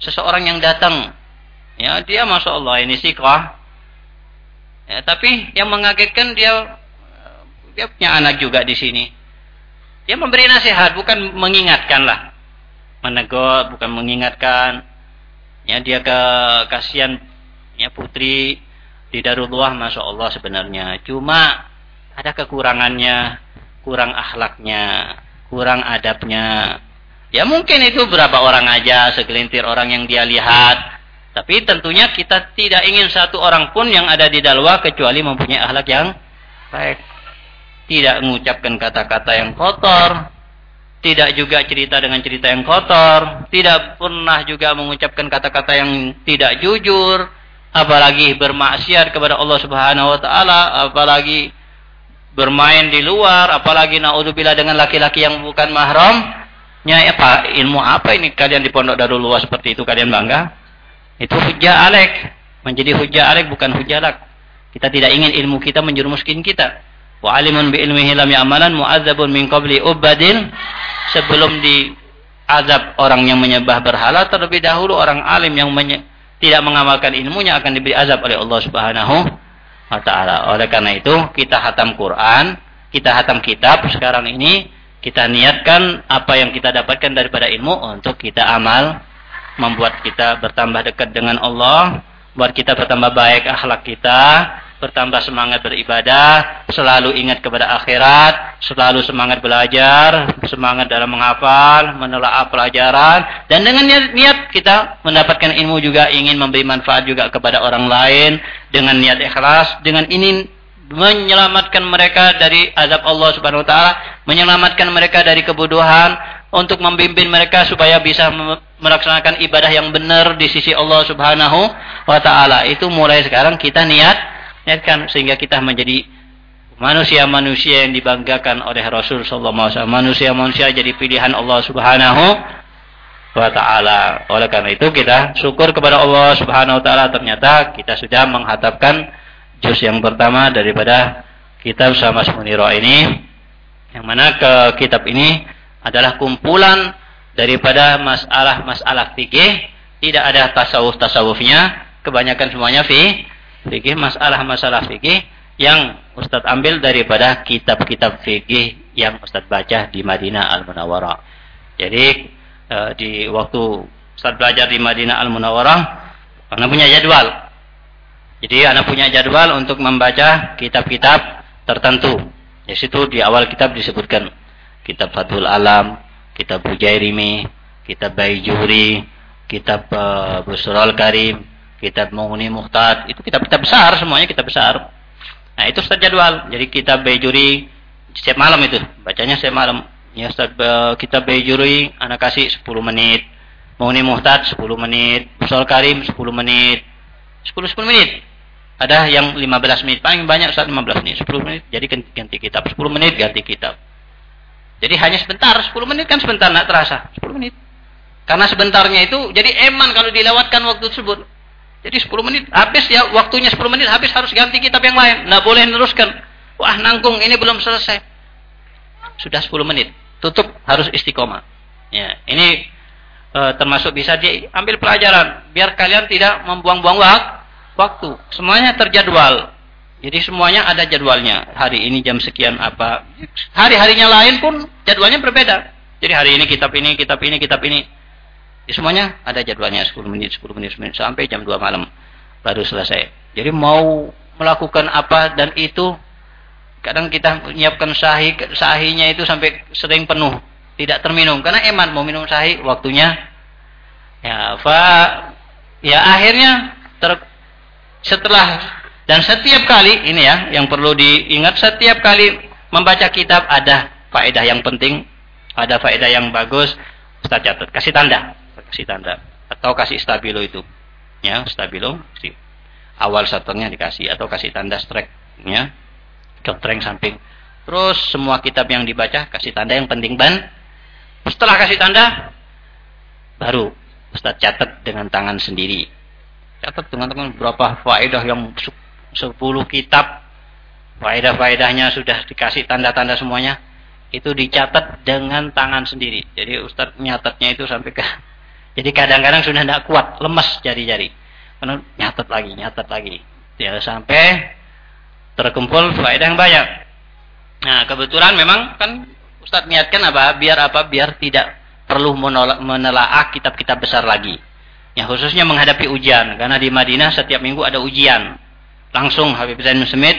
seseorang yang datang. Ya, dia masya Allah ini sikah. Ya, tapi yang mengagetkan dia dia punya anak juga di sini. Dia memberi nasihat, bukan mengingatkan lah. Menegur, bukan mengingatkan. Ya, dia ke kasihan ya putri di Darullah, masya Allah sebenarnya. Cuma ada kekurangannya, kurang akhlaknya kurang adabnya. Ya mungkin itu berapa orang aja, segelintir orang yang dia lihat. Tapi tentunya kita tidak ingin satu orang pun yang ada di dalwa kecuali mempunyai akhlak yang baik. Tidak mengucapkan kata-kata yang kotor. Tidak juga cerita dengan cerita yang kotor. Tidak pernah juga mengucapkan kata-kata yang tidak jujur. Apalagi bermaksiat kepada Allah subhanahu wa ta'ala. Apalagi bermain di luar, apalagi naudzubillah dengan laki-laki yang bukan mahramnya apa ilmu apa ini kalian di pondok darul luas seperti itu kalian bangga? Itu hujah alek, menjadi hujah alek bukan hujah lak. Kita tidak ingin ilmu kita menjerumuskan kita. Wa alimun bi ilmihi lam ya'malan mu'adzabun min qabli ubadin sebelum di azab orang yang menyembah berhala terlebih dahulu orang alim yang tidak mengamalkan ilmunya akan diberi azab oleh Allah Subhanahu wa taala. Oleh karena itu, kita hatam Quran, kita hatam kitab sekarang ini kita niatkan apa yang kita dapatkan daripada ilmu untuk kita amal, membuat kita bertambah dekat dengan Allah, buat kita bertambah baik akhlak kita, bertambah semangat beribadah, selalu ingat kepada akhirat, selalu semangat belajar, semangat dalam menghafal, menelaah pelajaran, dan dengan niat, niat kita mendapatkan ilmu juga ingin memberi manfaat juga kepada orang lain dengan niat ikhlas, dengan ini menyelamatkan mereka dari azab Allah Subhanahu wa taala, menyelamatkan mereka dari kebodohan, untuk membimbing mereka supaya bisa melaksanakan ibadah yang benar di sisi Allah Subhanahu wa taala. Itu mulai sekarang kita niat niatkan sehingga kita menjadi manusia-manusia yang dibanggakan oleh Rasul sallallahu alaihi wasallam. Manusia-manusia jadi pilihan Allah Subhanahu wa taala. Oleh karena itu kita syukur kepada Allah Subhanahu wa taala ternyata kita sudah menghadapkan juz yang pertama daripada kitab sama Muniro ini yang mana ke kitab ini adalah kumpulan daripada masalah-masalah fikih tidak ada tasawuf-tasawufnya kebanyakan semuanya fi fikih masalah-masalah fikih yang Ustadz ambil daripada kitab-kitab fikih yang Ustadz baca di Madinah Al-Munawwarah. Jadi e, di waktu Ustadz belajar di Madinah Al-Munawwarah, anak punya jadwal. Jadi anak punya jadwal untuk membaca kitab-kitab tertentu. Di situ di awal kitab disebutkan kitab Fathul Alam, kitab Bujairimi, kitab Baijuri, kitab uh, Busrul Karim, kitab Mughni Muhtad, itu kitab-kitab besar semuanya kitab besar. Nah, itu Ustaz jadwal. Jadi kitab Baijuri setiap malam itu, bacanya setiap malam. Ya Ustaz kitab Baijuri anak kasih 10 menit. Mughni Muhtad 10 menit, Busrul Karim 10 menit. 10 10 menit. Ada yang 15 menit, paling banyak Ustaz 15 menit, 10 menit. Jadi ganti kitab, 10 menit ganti kitab. Jadi hanya sebentar, 10 menit kan sebentar, nak terasa. 10 menit. Karena sebentarnya itu, jadi eman kalau dilewatkan waktu tersebut. Jadi 10 menit habis ya waktunya 10 menit habis harus ganti kitab yang lain. Nggak boleh meneruskan. Wah nanggung ini belum selesai. Sudah 10 menit. Tutup harus istiqomah. Ya, ini e, termasuk bisa diambil pelajaran biar kalian tidak membuang-buang waktu. Semuanya terjadwal. Jadi semuanya ada jadwalnya. Hari ini jam sekian apa. Hari-harinya lain pun jadwalnya berbeda. Jadi hari ini kitab ini, kitab ini, kitab ini. Jadi semuanya ada jadwalnya 10 menit, 10 menit, 10 menit sampai jam 2 malam baru selesai. Jadi mau melakukan apa dan itu kadang kita menyiapkan sahih sahihnya itu sampai sering penuh, tidak terminum karena eman mau minum sahih waktunya ya fa ya akhirnya ter, setelah dan setiap kali ini ya yang perlu diingat setiap kali membaca kitab ada faedah yang penting, ada faedah yang bagus, Ustaz catat, kasih tanda kasih tanda. Atau kasih stabilo itu. Ya stabilo si awal satunya dikasih. Atau kasih tanda strike ya. Contreng samping. Terus semua kitab yang dibaca kasih tanda yang penting ban. Setelah kasih tanda baru Ustaz catat dengan tangan sendiri. Catat dengan tangan berapa faedah yang 10 kitab. Faedah-faedahnya sudah dikasih tanda-tanda semuanya. Itu dicatat dengan tangan sendiri. Jadi Ustadz nyatatnya itu sampai ke jadi kadang-kadang sudah tidak kuat, lemas jari-jari. Karena nyatet lagi, nyatet lagi. Ya, sampai terkumpul faedah yang banyak. Nah, kebetulan memang kan Ustadz niatkan apa? Biar apa? Biar tidak perlu menelaah kitab-kitab besar lagi. Ya, khususnya menghadapi ujian. Karena di Madinah setiap minggu ada ujian. Langsung Habib Zain Smith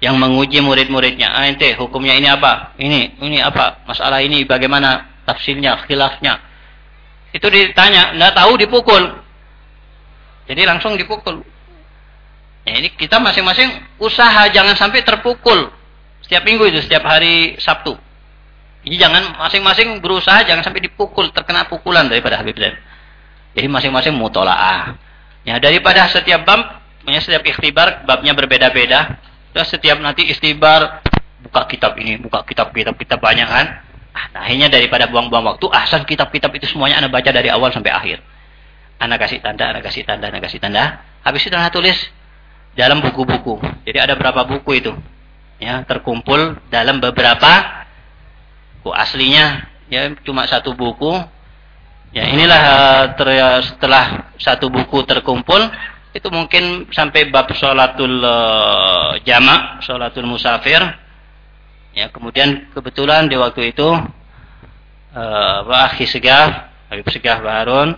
yang menguji murid-muridnya. Ah, ente hukumnya ini apa? Ini, ini apa? Masalah ini bagaimana tafsirnya, khilafnya itu ditanya, nggak tahu dipukul. Jadi langsung dipukul. Ya, ini kita masing-masing usaha jangan sampai terpukul setiap minggu itu, setiap hari Sabtu. Jadi jangan masing-masing berusaha jangan sampai dipukul, terkena pukulan daripada Habib Zain. Jadi masing-masing mutolaah. Ya daripada setiap bab, setiap ikhtibar babnya berbeda-beda. Terus setiap nanti istibar buka kitab ini, buka kitab-kitab kita banyak kan. Nah, akhirnya daripada buang-buang waktu, ahsan kitab-kitab itu semuanya Anda baca dari awal sampai akhir. Anda kasih tanda, Anda kasih tanda, Anda kasih tanda. Habis itu Anda tulis dalam buku-buku. Jadi ada berapa buku itu? Ya, terkumpul dalam beberapa buku aslinya ya cuma satu buku. Ya, inilah eh, ter, setelah satu buku terkumpul itu mungkin sampai bab sholatul uh, jamak, sholatul musafir, Ya, kemudian kebetulan di waktu itu uh, Akhi Habib Segaf Baharun,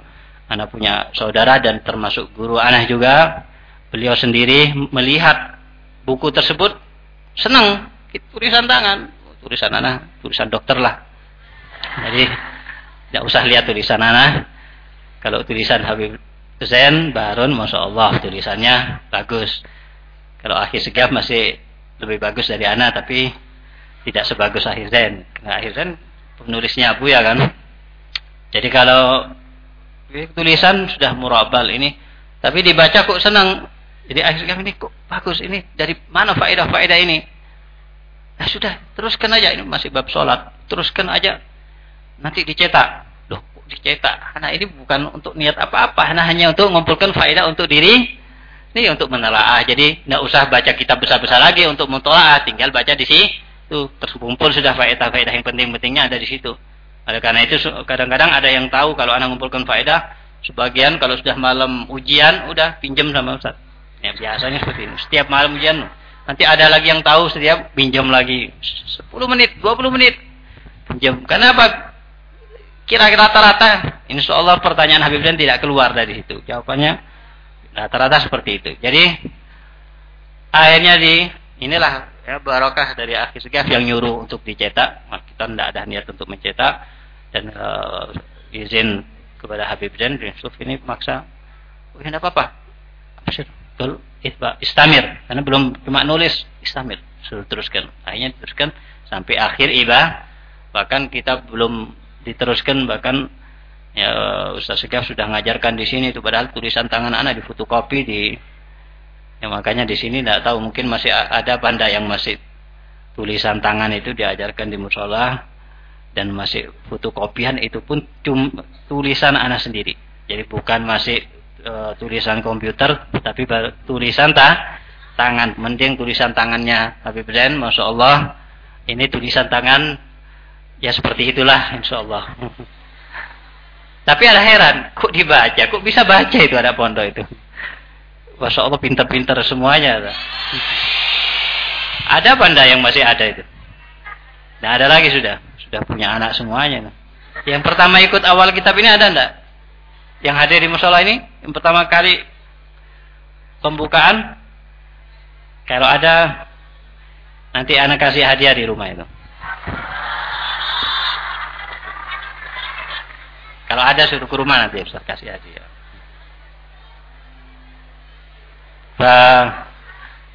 anak punya saudara dan termasuk guru anak juga. Beliau sendiri melihat buku tersebut senang tulisan tangan. Tulisan anak tulisan dokter lah. Jadi tidak usah lihat tulisan anak. Kalau tulisan Habib Hussein Barun Masya Allah tulisannya bagus. Kalau akhir segaf masih lebih bagus dari anak tapi tidak sebagus akhir Zen karena akhir Zen penulisnya Abu ya kan jadi kalau tulisan sudah murabal ini tapi dibaca kok senang jadi akhir segaf ini kok bagus ini dari mana faedah-faedah ini Nah sudah, teruskan aja ini masih bab sholat. Teruskan aja. Nanti dicetak. Loh, dicetak? Karena ini bukan untuk niat apa-apa. Nah hanya untuk mengumpulkan faedah untuk diri. Ini untuk menelaah. Jadi tidak usah baca kitab besar-besar lagi untuk mentolaah. Tinggal baca di sini. Tuh, terkumpul sudah faedah-faedah yang penting-pentingnya ada di situ. Oleh karena itu kadang-kadang ada yang tahu kalau anak mengumpulkan faedah. Sebagian kalau sudah malam ujian, udah pinjam sama Ustaz. Ya biasanya seperti ini. Setiap malam ujian Nanti ada lagi yang tahu setiap pinjam lagi 10 menit, 20 menit pinjam. Kenapa? Kira-kira rata-rata, insya Allah pertanyaan Habib dan tidak keluar dari situ. Jawabannya rata-rata seperti itu. Jadi akhirnya di inilah ya barokah dari akhir segaf yang nyuruh untuk dicetak. Nah, kita tidak ada niat untuk mencetak. Dan uh, izin kepada Habib dan Yusuf ini maksa. Oh, tidak apa-apa. Istamir. Karena belum cuma nulis istamir. Suruh teruskan akhirnya teruskan sampai akhir ibah bahkan kita belum diteruskan bahkan ya Ustaz Segaf sudah ngajarkan di sini. Itu padahal tulisan tangan anak di fotokopi di ya makanya di sini tidak tahu mungkin masih ada panda yang masih tulisan tangan itu diajarkan di musola dan masih fotokopian itu pun cuma tulisan anak sendiri. Jadi bukan masih uh, tulisan komputer tapi tulisan ta tangan. Mending tulisan tangannya. Habib Zain Masya Allah ini tulisan tangan ya seperti itulah Insya Allah. Tapi ada heran kok dibaca? Kok bisa baca itu ada pondok itu Masya Allah pintar-pintar semuanya ada. Banda yang masih ada itu? Nah ada lagi sudah. Sudah punya anak semuanya. Yang pertama ikut awal kitab ini ada enggak yang hadir di musola ini? Yang pertama kali pembukaan? Kalau ada nanti anak kasih hadiah di rumah itu. Kalau ada suruh ke rumah nanti Ustaz kasih hadiah bah,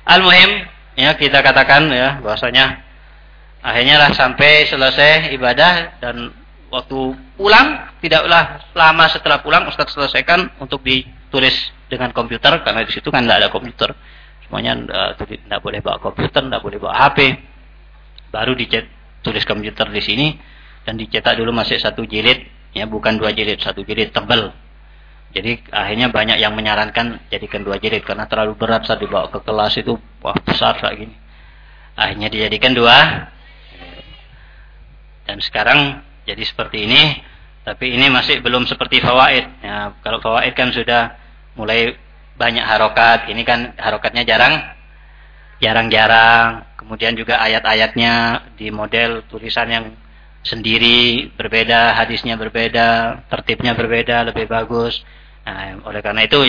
Al-Muhim ya kita katakan ya bahwasanya akhirnya lah sampai selesai ibadah dan waktu pulang tidaklah lama setelah pulang Ustadz selesaikan untuk ditulis dengan komputer karena di situ kan tidak ada komputer. Semuanya tidak boleh bawa komputer tidak boleh bawa HP baru dicet tulis komputer di sini dan dicetak dulu masih satu jilid ya bukan dua jilid satu jilid tebal jadi akhirnya banyak yang menyarankan jadikan dua jilid karena terlalu berat saat dibawa ke kelas itu wah besar kayak gini akhirnya dijadikan dua dan sekarang jadi seperti ini, tapi ini masih belum seperti fawaid. Ya, kalau fawaid kan sudah mulai banyak harokat, ini kan harokatnya jarang, jarang-jarang. Kemudian juga ayat-ayatnya di model tulisan yang sendiri berbeda, hadisnya berbeda, tertibnya berbeda, lebih bagus. Nah, oleh karena itu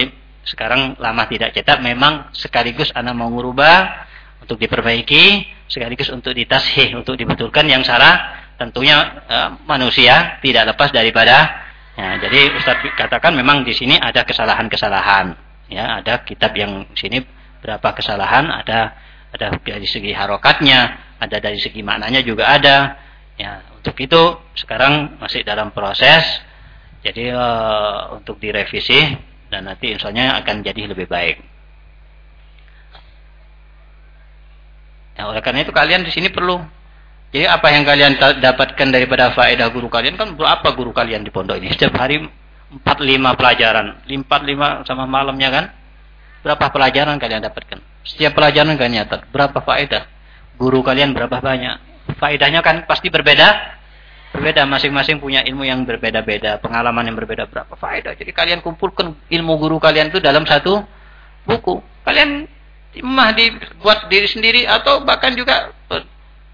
sekarang lama tidak cetak, memang sekaligus anak mau merubah untuk diperbaiki, sekaligus untuk ditashih, untuk dibetulkan yang salah tentunya uh, manusia tidak lepas daripada ya, jadi Ustaz katakan memang di sini ada kesalahan-kesalahan ya ada kitab yang sini berapa kesalahan ada ada dari segi harokatnya ada dari segi maknanya juga ada ya untuk itu sekarang masih dalam proses jadi uh, untuk direvisi dan nanti insyaallah akan jadi lebih baik ya, oleh karena itu kalian di sini perlu jadi apa yang kalian dapatkan daripada faedah guru kalian kan berapa guru kalian di pondok ini? Setiap hari 4 5 pelajaran, 4 5 sama malamnya kan? Berapa pelajaran kalian dapatkan? Setiap pelajaran kalian nyatat berapa faedah? Guru kalian berapa banyak? Faedahnya kan pasti berbeda. Berbeda masing-masing punya ilmu yang berbeda-beda, pengalaman yang berbeda berapa faedah. Jadi kalian kumpulkan ilmu guru kalian itu dalam satu buku. Kalian mah dibuat diri sendiri atau bahkan juga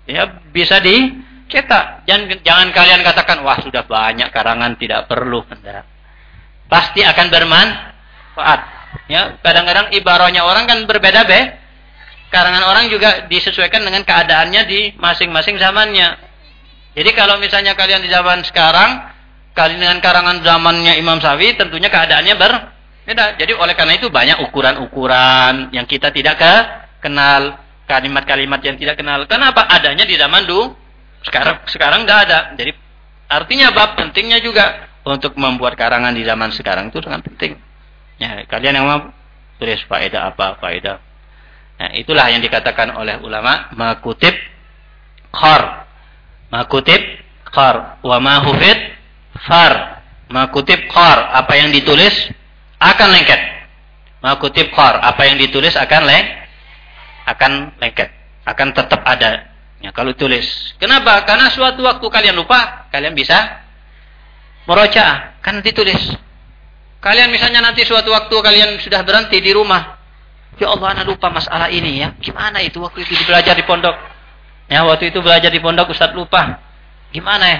ya bisa dicetak. Jangan jangan kalian katakan wah sudah banyak karangan tidak perlu. Pasti akan bermanfaat. Ya, kadang-kadang ibaratnya orang kan berbeda be. karangan orang juga disesuaikan dengan keadaannya di masing-masing zamannya. Jadi kalau misalnya kalian di zaman sekarang, kalian dengan karangan zamannya Imam Syafi'i, tentunya keadaannya berbeda. Jadi oleh karena itu banyak ukuran-ukuran yang kita tidak ke kenal, kalimat-kalimat yang tidak kenal. Kenapa? Adanya di zaman dulu. Sekarang sekarang tidak ada. Jadi artinya bab pentingnya juga untuk membuat karangan di zaman sekarang itu sangat penting. Ya, kalian yang mau tulis faedah apa, faedah Nah, itulah yang dikatakan oleh ulama makutib khar. Makutib khar wa ma hufid far. Makutib khar, apa yang ditulis akan lengket. Makutib khar, apa yang ditulis akan leng akan lengket, akan tetap ada. Ya, kalau tulis. Kenapa? Karena suatu waktu kalian lupa, kalian bisa meroja, kan ditulis. Kalian misalnya nanti suatu waktu kalian sudah berhenti di rumah, Ya Allah, anak lupa masalah ini ya. Gimana itu waktu itu belajar di pondok? Ya, waktu itu belajar di pondok Ustaz lupa. Gimana ya?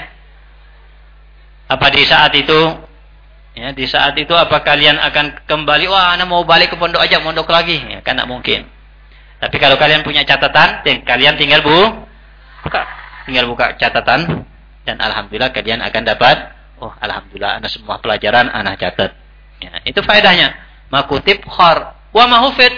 Apa di saat itu? Ya di saat itu apa kalian akan kembali? Wah anak mau balik ke pondok aja pondok lagi. Ya kan tidak mungkin. Tapi kalau kalian punya catatan kalian tinggal bu buka. Tinggal buka catatan dan alhamdulillah kalian akan dapat oh alhamdulillah anak semua pelajaran anak catat. Ya, itu faedahnya. Makutib khar Wa mahufid.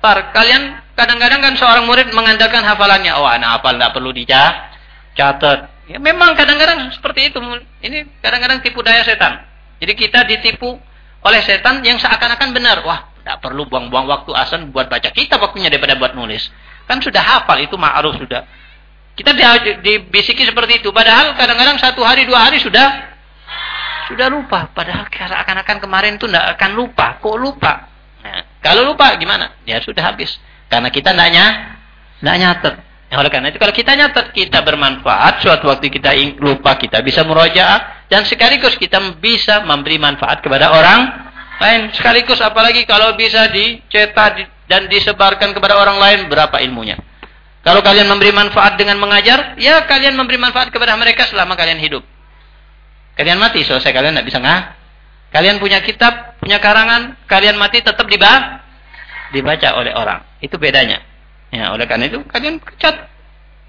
Par, kalian kadang-kadang kan seorang murid mengandalkan hafalannya. Oh, anak hafal tidak perlu dicatat. Ya, memang kadang-kadang seperti itu. Ini kadang-kadang tipu daya setan. Jadi kita ditipu oleh setan yang seakan-akan benar. Wah, tidak perlu buang-buang waktu asan buat baca kita waktunya daripada buat nulis. Kan sudah hafal itu ma'ruf sudah. Kita dibisiki seperti itu. Padahal kadang-kadang satu hari dua hari sudah sudah lupa. Padahal seakan-akan kemarin itu tidak akan lupa. Kok lupa? Nah, kalau lupa gimana? Ya sudah habis. Karena kita nanya, tidak nyatet. Ya, oleh karena itu kalau kita nyatet, kita bermanfaat. Suatu waktu kita lupa, kita bisa merojaah. Dan sekaligus kita bisa memberi manfaat kepada orang lain. Sekaligus apalagi kalau bisa dicetak dan disebarkan kepada orang lain, berapa ilmunya. Kalau kalian memberi manfaat dengan mengajar, ya kalian memberi manfaat kepada mereka selama kalian hidup. Kalian mati, selesai kalian tidak bisa ngah. Kalian punya kitab, punya karangan, kalian mati tetap dibaca, dibaca oleh orang. Itu bedanya. Ya, oleh karena itu kalian catat.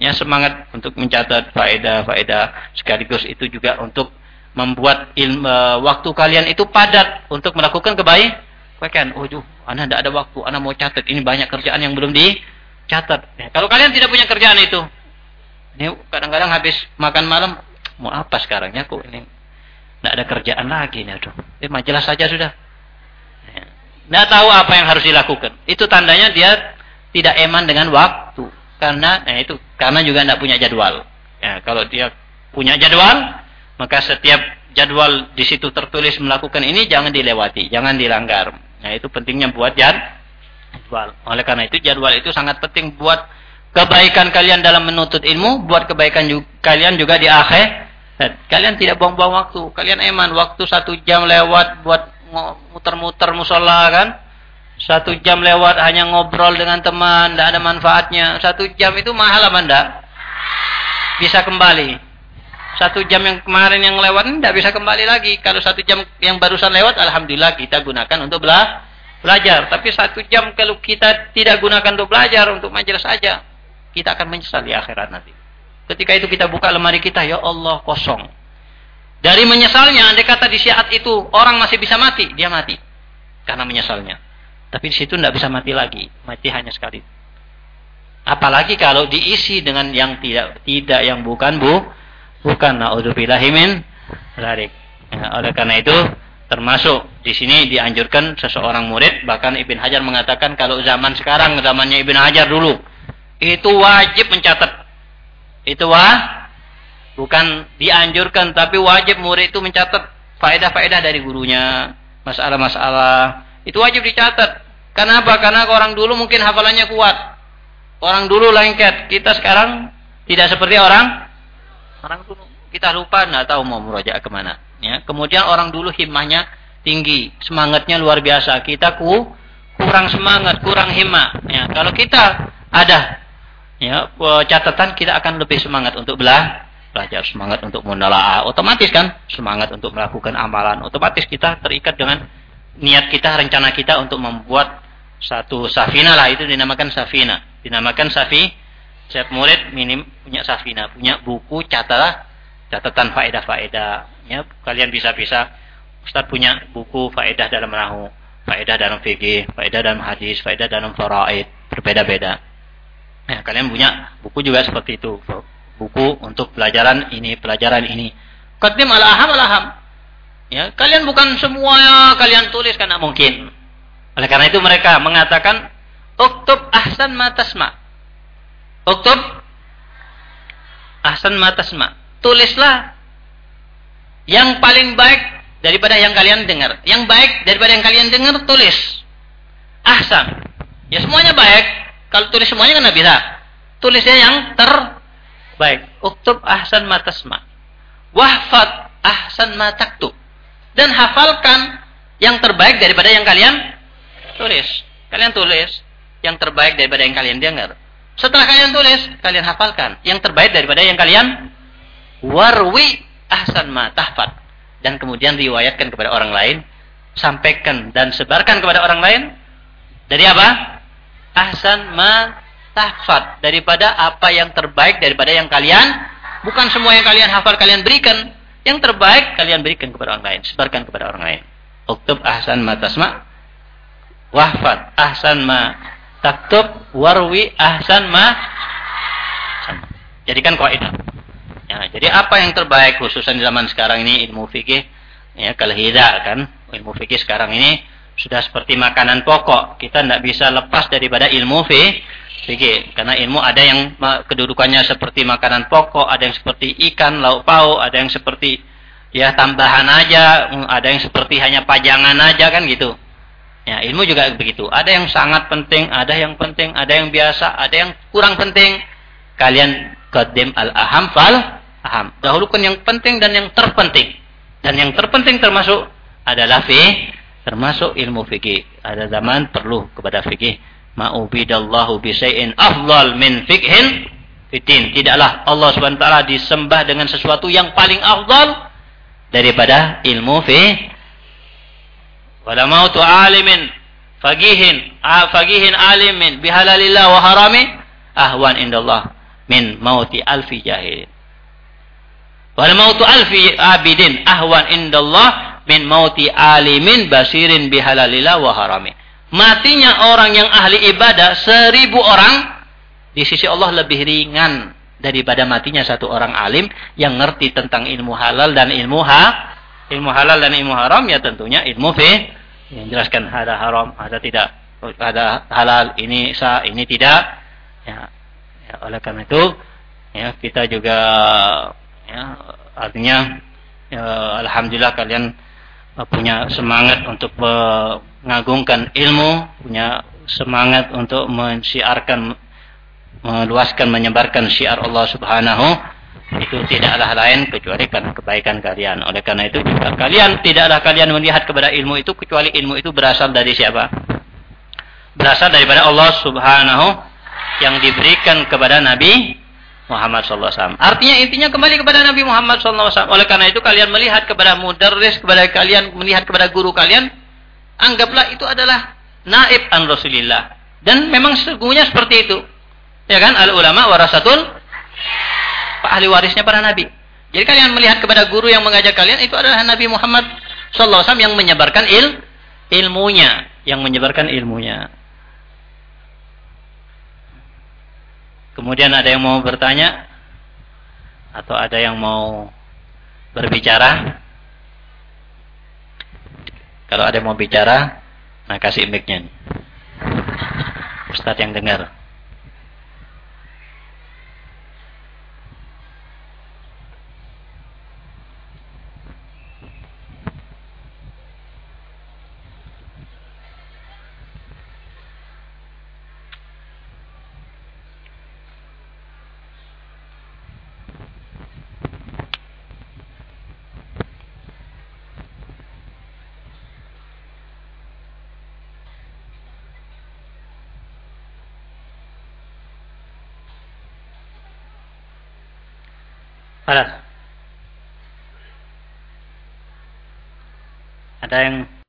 Ya, semangat untuk mencatat faedah-faedah sekaligus itu juga untuk membuat ilmu, eh, waktu kalian itu padat untuk melakukan kebaikan. Oh, duh, anak tidak ada waktu, anak mau catat. Ini banyak kerjaan yang belum dicatat. Ya, kalau kalian tidak punya kerjaan itu, ini kadang-kadang habis makan malam, mau apa sekarang ya kok ini tidak ada kerjaan lagi nih aduh. Eh, majalah saja sudah. Tidak tahu apa yang harus dilakukan. Itu tandanya dia tidak eman dengan waktu. Karena nah itu karena juga tidak punya jadwal. Ya, kalau dia punya jadwal, maka setiap jadwal di situ tertulis melakukan ini jangan dilewati, jangan dilanggar. Nah, itu pentingnya buat jadwal. Oleh karena itu jadwal itu sangat penting buat kebaikan kalian dalam menuntut ilmu, buat kebaikan juga, kalian juga di akhir Kalian tidak buang-buang waktu. Kalian eman waktu satu jam lewat buat muter-muter musola kan. Satu jam lewat hanya ngobrol dengan teman, tidak ada manfaatnya. Satu jam itu mahal apa enggak? Bisa kembali. Satu jam yang kemarin yang lewat tidak bisa kembali lagi. Kalau satu jam yang barusan lewat, Alhamdulillah kita gunakan untuk bela belajar. Tapi satu jam kalau kita tidak gunakan untuk belajar, untuk majelis saja, kita akan menyesal di akhirat nanti. Ketika itu kita buka lemari kita, ya Allah kosong. Dari menyesalnya, andai kata di saat itu orang masih bisa mati, dia mati. Karena menyesalnya. Tapi di situ tidak bisa mati lagi. Mati hanya sekali. Apalagi kalau diisi dengan yang tidak tidak yang bukan bu, bukan naudzubillahimin larik. Ya, oleh karena itu termasuk di sini dianjurkan seseorang murid bahkan Ibn Hajar mengatakan kalau zaman sekarang zamannya Ibn Hajar dulu itu wajib mencatat itu wah bukan dianjurkan tapi wajib murid itu mencatat faedah-faedah dari gurunya, masalah-masalah. Itu wajib dicatat. Kenapa? Karena orang dulu mungkin hafalannya kuat. Orang dulu lengket. Kita sekarang tidak seperti orang orang dulu. Kita lupa nggak tahu mau merujuk ke mana. Ya. Kemudian orang dulu himmahnya tinggi, semangatnya luar biasa. Kita ku kurang semangat, kurang himmah. Ya. Kalau kita ada ya catatan kita akan lebih semangat untuk belah belajar semangat untuk menelaah. Otomatis kan semangat untuk melakukan amalan. Otomatis kita terikat dengan niat kita rencana kita untuk membuat satu safina lah. Itu dinamakan safina. Dinamakan safi setiap murid minim punya safina punya buku catatan catatan faedah-faedah ya kalian bisa-bisa Ustaz punya buku faedah dalam nahu faedah dalam fikih faedah dalam hadis faedah dalam faraid. Berbeda-beda. Ya, kalian punya buku juga seperti itu buku untuk pelajaran ini pelajaran ini qadim al-aham ya kalian bukan semuanya kalian tulis karena mungkin oleh karena itu mereka mengatakan uktub ahsan matasma uktub ahsan matasma tulislah yang paling baik daripada yang kalian dengar. Yang baik daripada yang kalian dengar tulis. Ahsan. Ya semuanya baik. Kalau tulis semuanya kan bisa. Tulisnya yang terbaik. Uktub ahsan matasma. Wahfad ahsan mataktub. Dan hafalkan yang terbaik daripada yang kalian tulis. Kalian tulis yang terbaik daripada yang kalian dengar. Setelah kalian tulis, kalian hafalkan yang terbaik daripada yang kalian warwi ahsan ma tahfad dan kemudian riwayatkan kepada orang lain sampaikan dan sebarkan kepada orang lain dari apa ahsan ma tahfad daripada apa yang terbaik daripada yang kalian bukan semua yang kalian hafal kalian berikan. Yang terbaik kalian berikan kepada orang lain sebarkan kepada orang lain. Uktub ahsan ma tasma wahfad ahsan ma taktub warwi ahsan ma jadikan kaidah. Ya, jadi apa yang terbaik khususnya zaman sekarang ini ilmu fikih ya kalau hida kan ilmu fikih sekarang ini sudah seperti makanan pokok. Kita tidak bisa lepas daripada ilmu fikih karena ilmu ada yang kedudukannya seperti makanan pokok ada yang seperti ikan lauk pauk ada yang seperti ya tambahan aja ada yang seperti hanya pajangan aja kan gitu ya ilmu juga begitu ada yang sangat penting ada yang penting ada yang biasa ada yang kurang penting kalian qadim al aham fal Aham. Dahulukan yang penting dan yang terpenting. Dan yang terpenting termasuk adalah fi, termasuk ilmu fikih. Ada zaman perlu kepada fikih. Ma'ubidallahu bisay'in afdal min fikhin fitin. Tidaklah Allah SWT disembah dengan sesuatu yang paling afdal daripada ilmu fi. Wala mautu alimin fagihin fagihin alimin bihalalillah wa harami ahwan indallah min mauti alfi jahilin. Wal mautu alfi abidin ahwan indallah min mauti alimin basirin bihalalillah wa harami. Matinya orang yang ahli ibadah seribu orang di sisi Allah lebih ringan daripada matinya satu orang alim yang ngerti tentang ilmu halal dan ilmu ha ilmu halal dan ilmu haram ya tentunya ilmu fi yang jelaskan ada haram ada tidak ada halal ini sah ini tidak. Ya, ya oleh karena itu ya kita juga ya artinya ya, alhamdulillah kalian punya semangat untuk mengagungkan ilmu punya semangat untuk mensiarkan meluaskan menyebarkan syiar Allah Subhanahu itu tidaklah lain kecuali karena kebaikan kalian. Oleh karena itu juga kalian tidaklah kalian melihat kepada ilmu itu kecuali ilmu itu berasal dari siapa? Berasal daripada Allah Subhanahu yang diberikan kepada Nabi Muhammad SAW. Artinya intinya kembali kepada Nabi Muhammad SAW. Oleh karena itu kalian melihat kepada mudarris, kepada kalian melihat kepada guru kalian, anggaplah itu adalah naib an Rasulillah. Dan memang sesungguhnya seperti itu. Ya kan? Al ulama warasatul ahli warisnya para nabi. Jadi kalian melihat kepada guru yang mengajak kalian itu adalah Nabi Muhammad SAW yang menyebarkan il ilmunya, yang menyebarkan ilmunya. Kemudian ada yang mau bertanya atau ada yang mau berbicara? Kalau ada yang mau bicara, nah kasih mic-nya. Ustadz yang dengar. Ada? Yang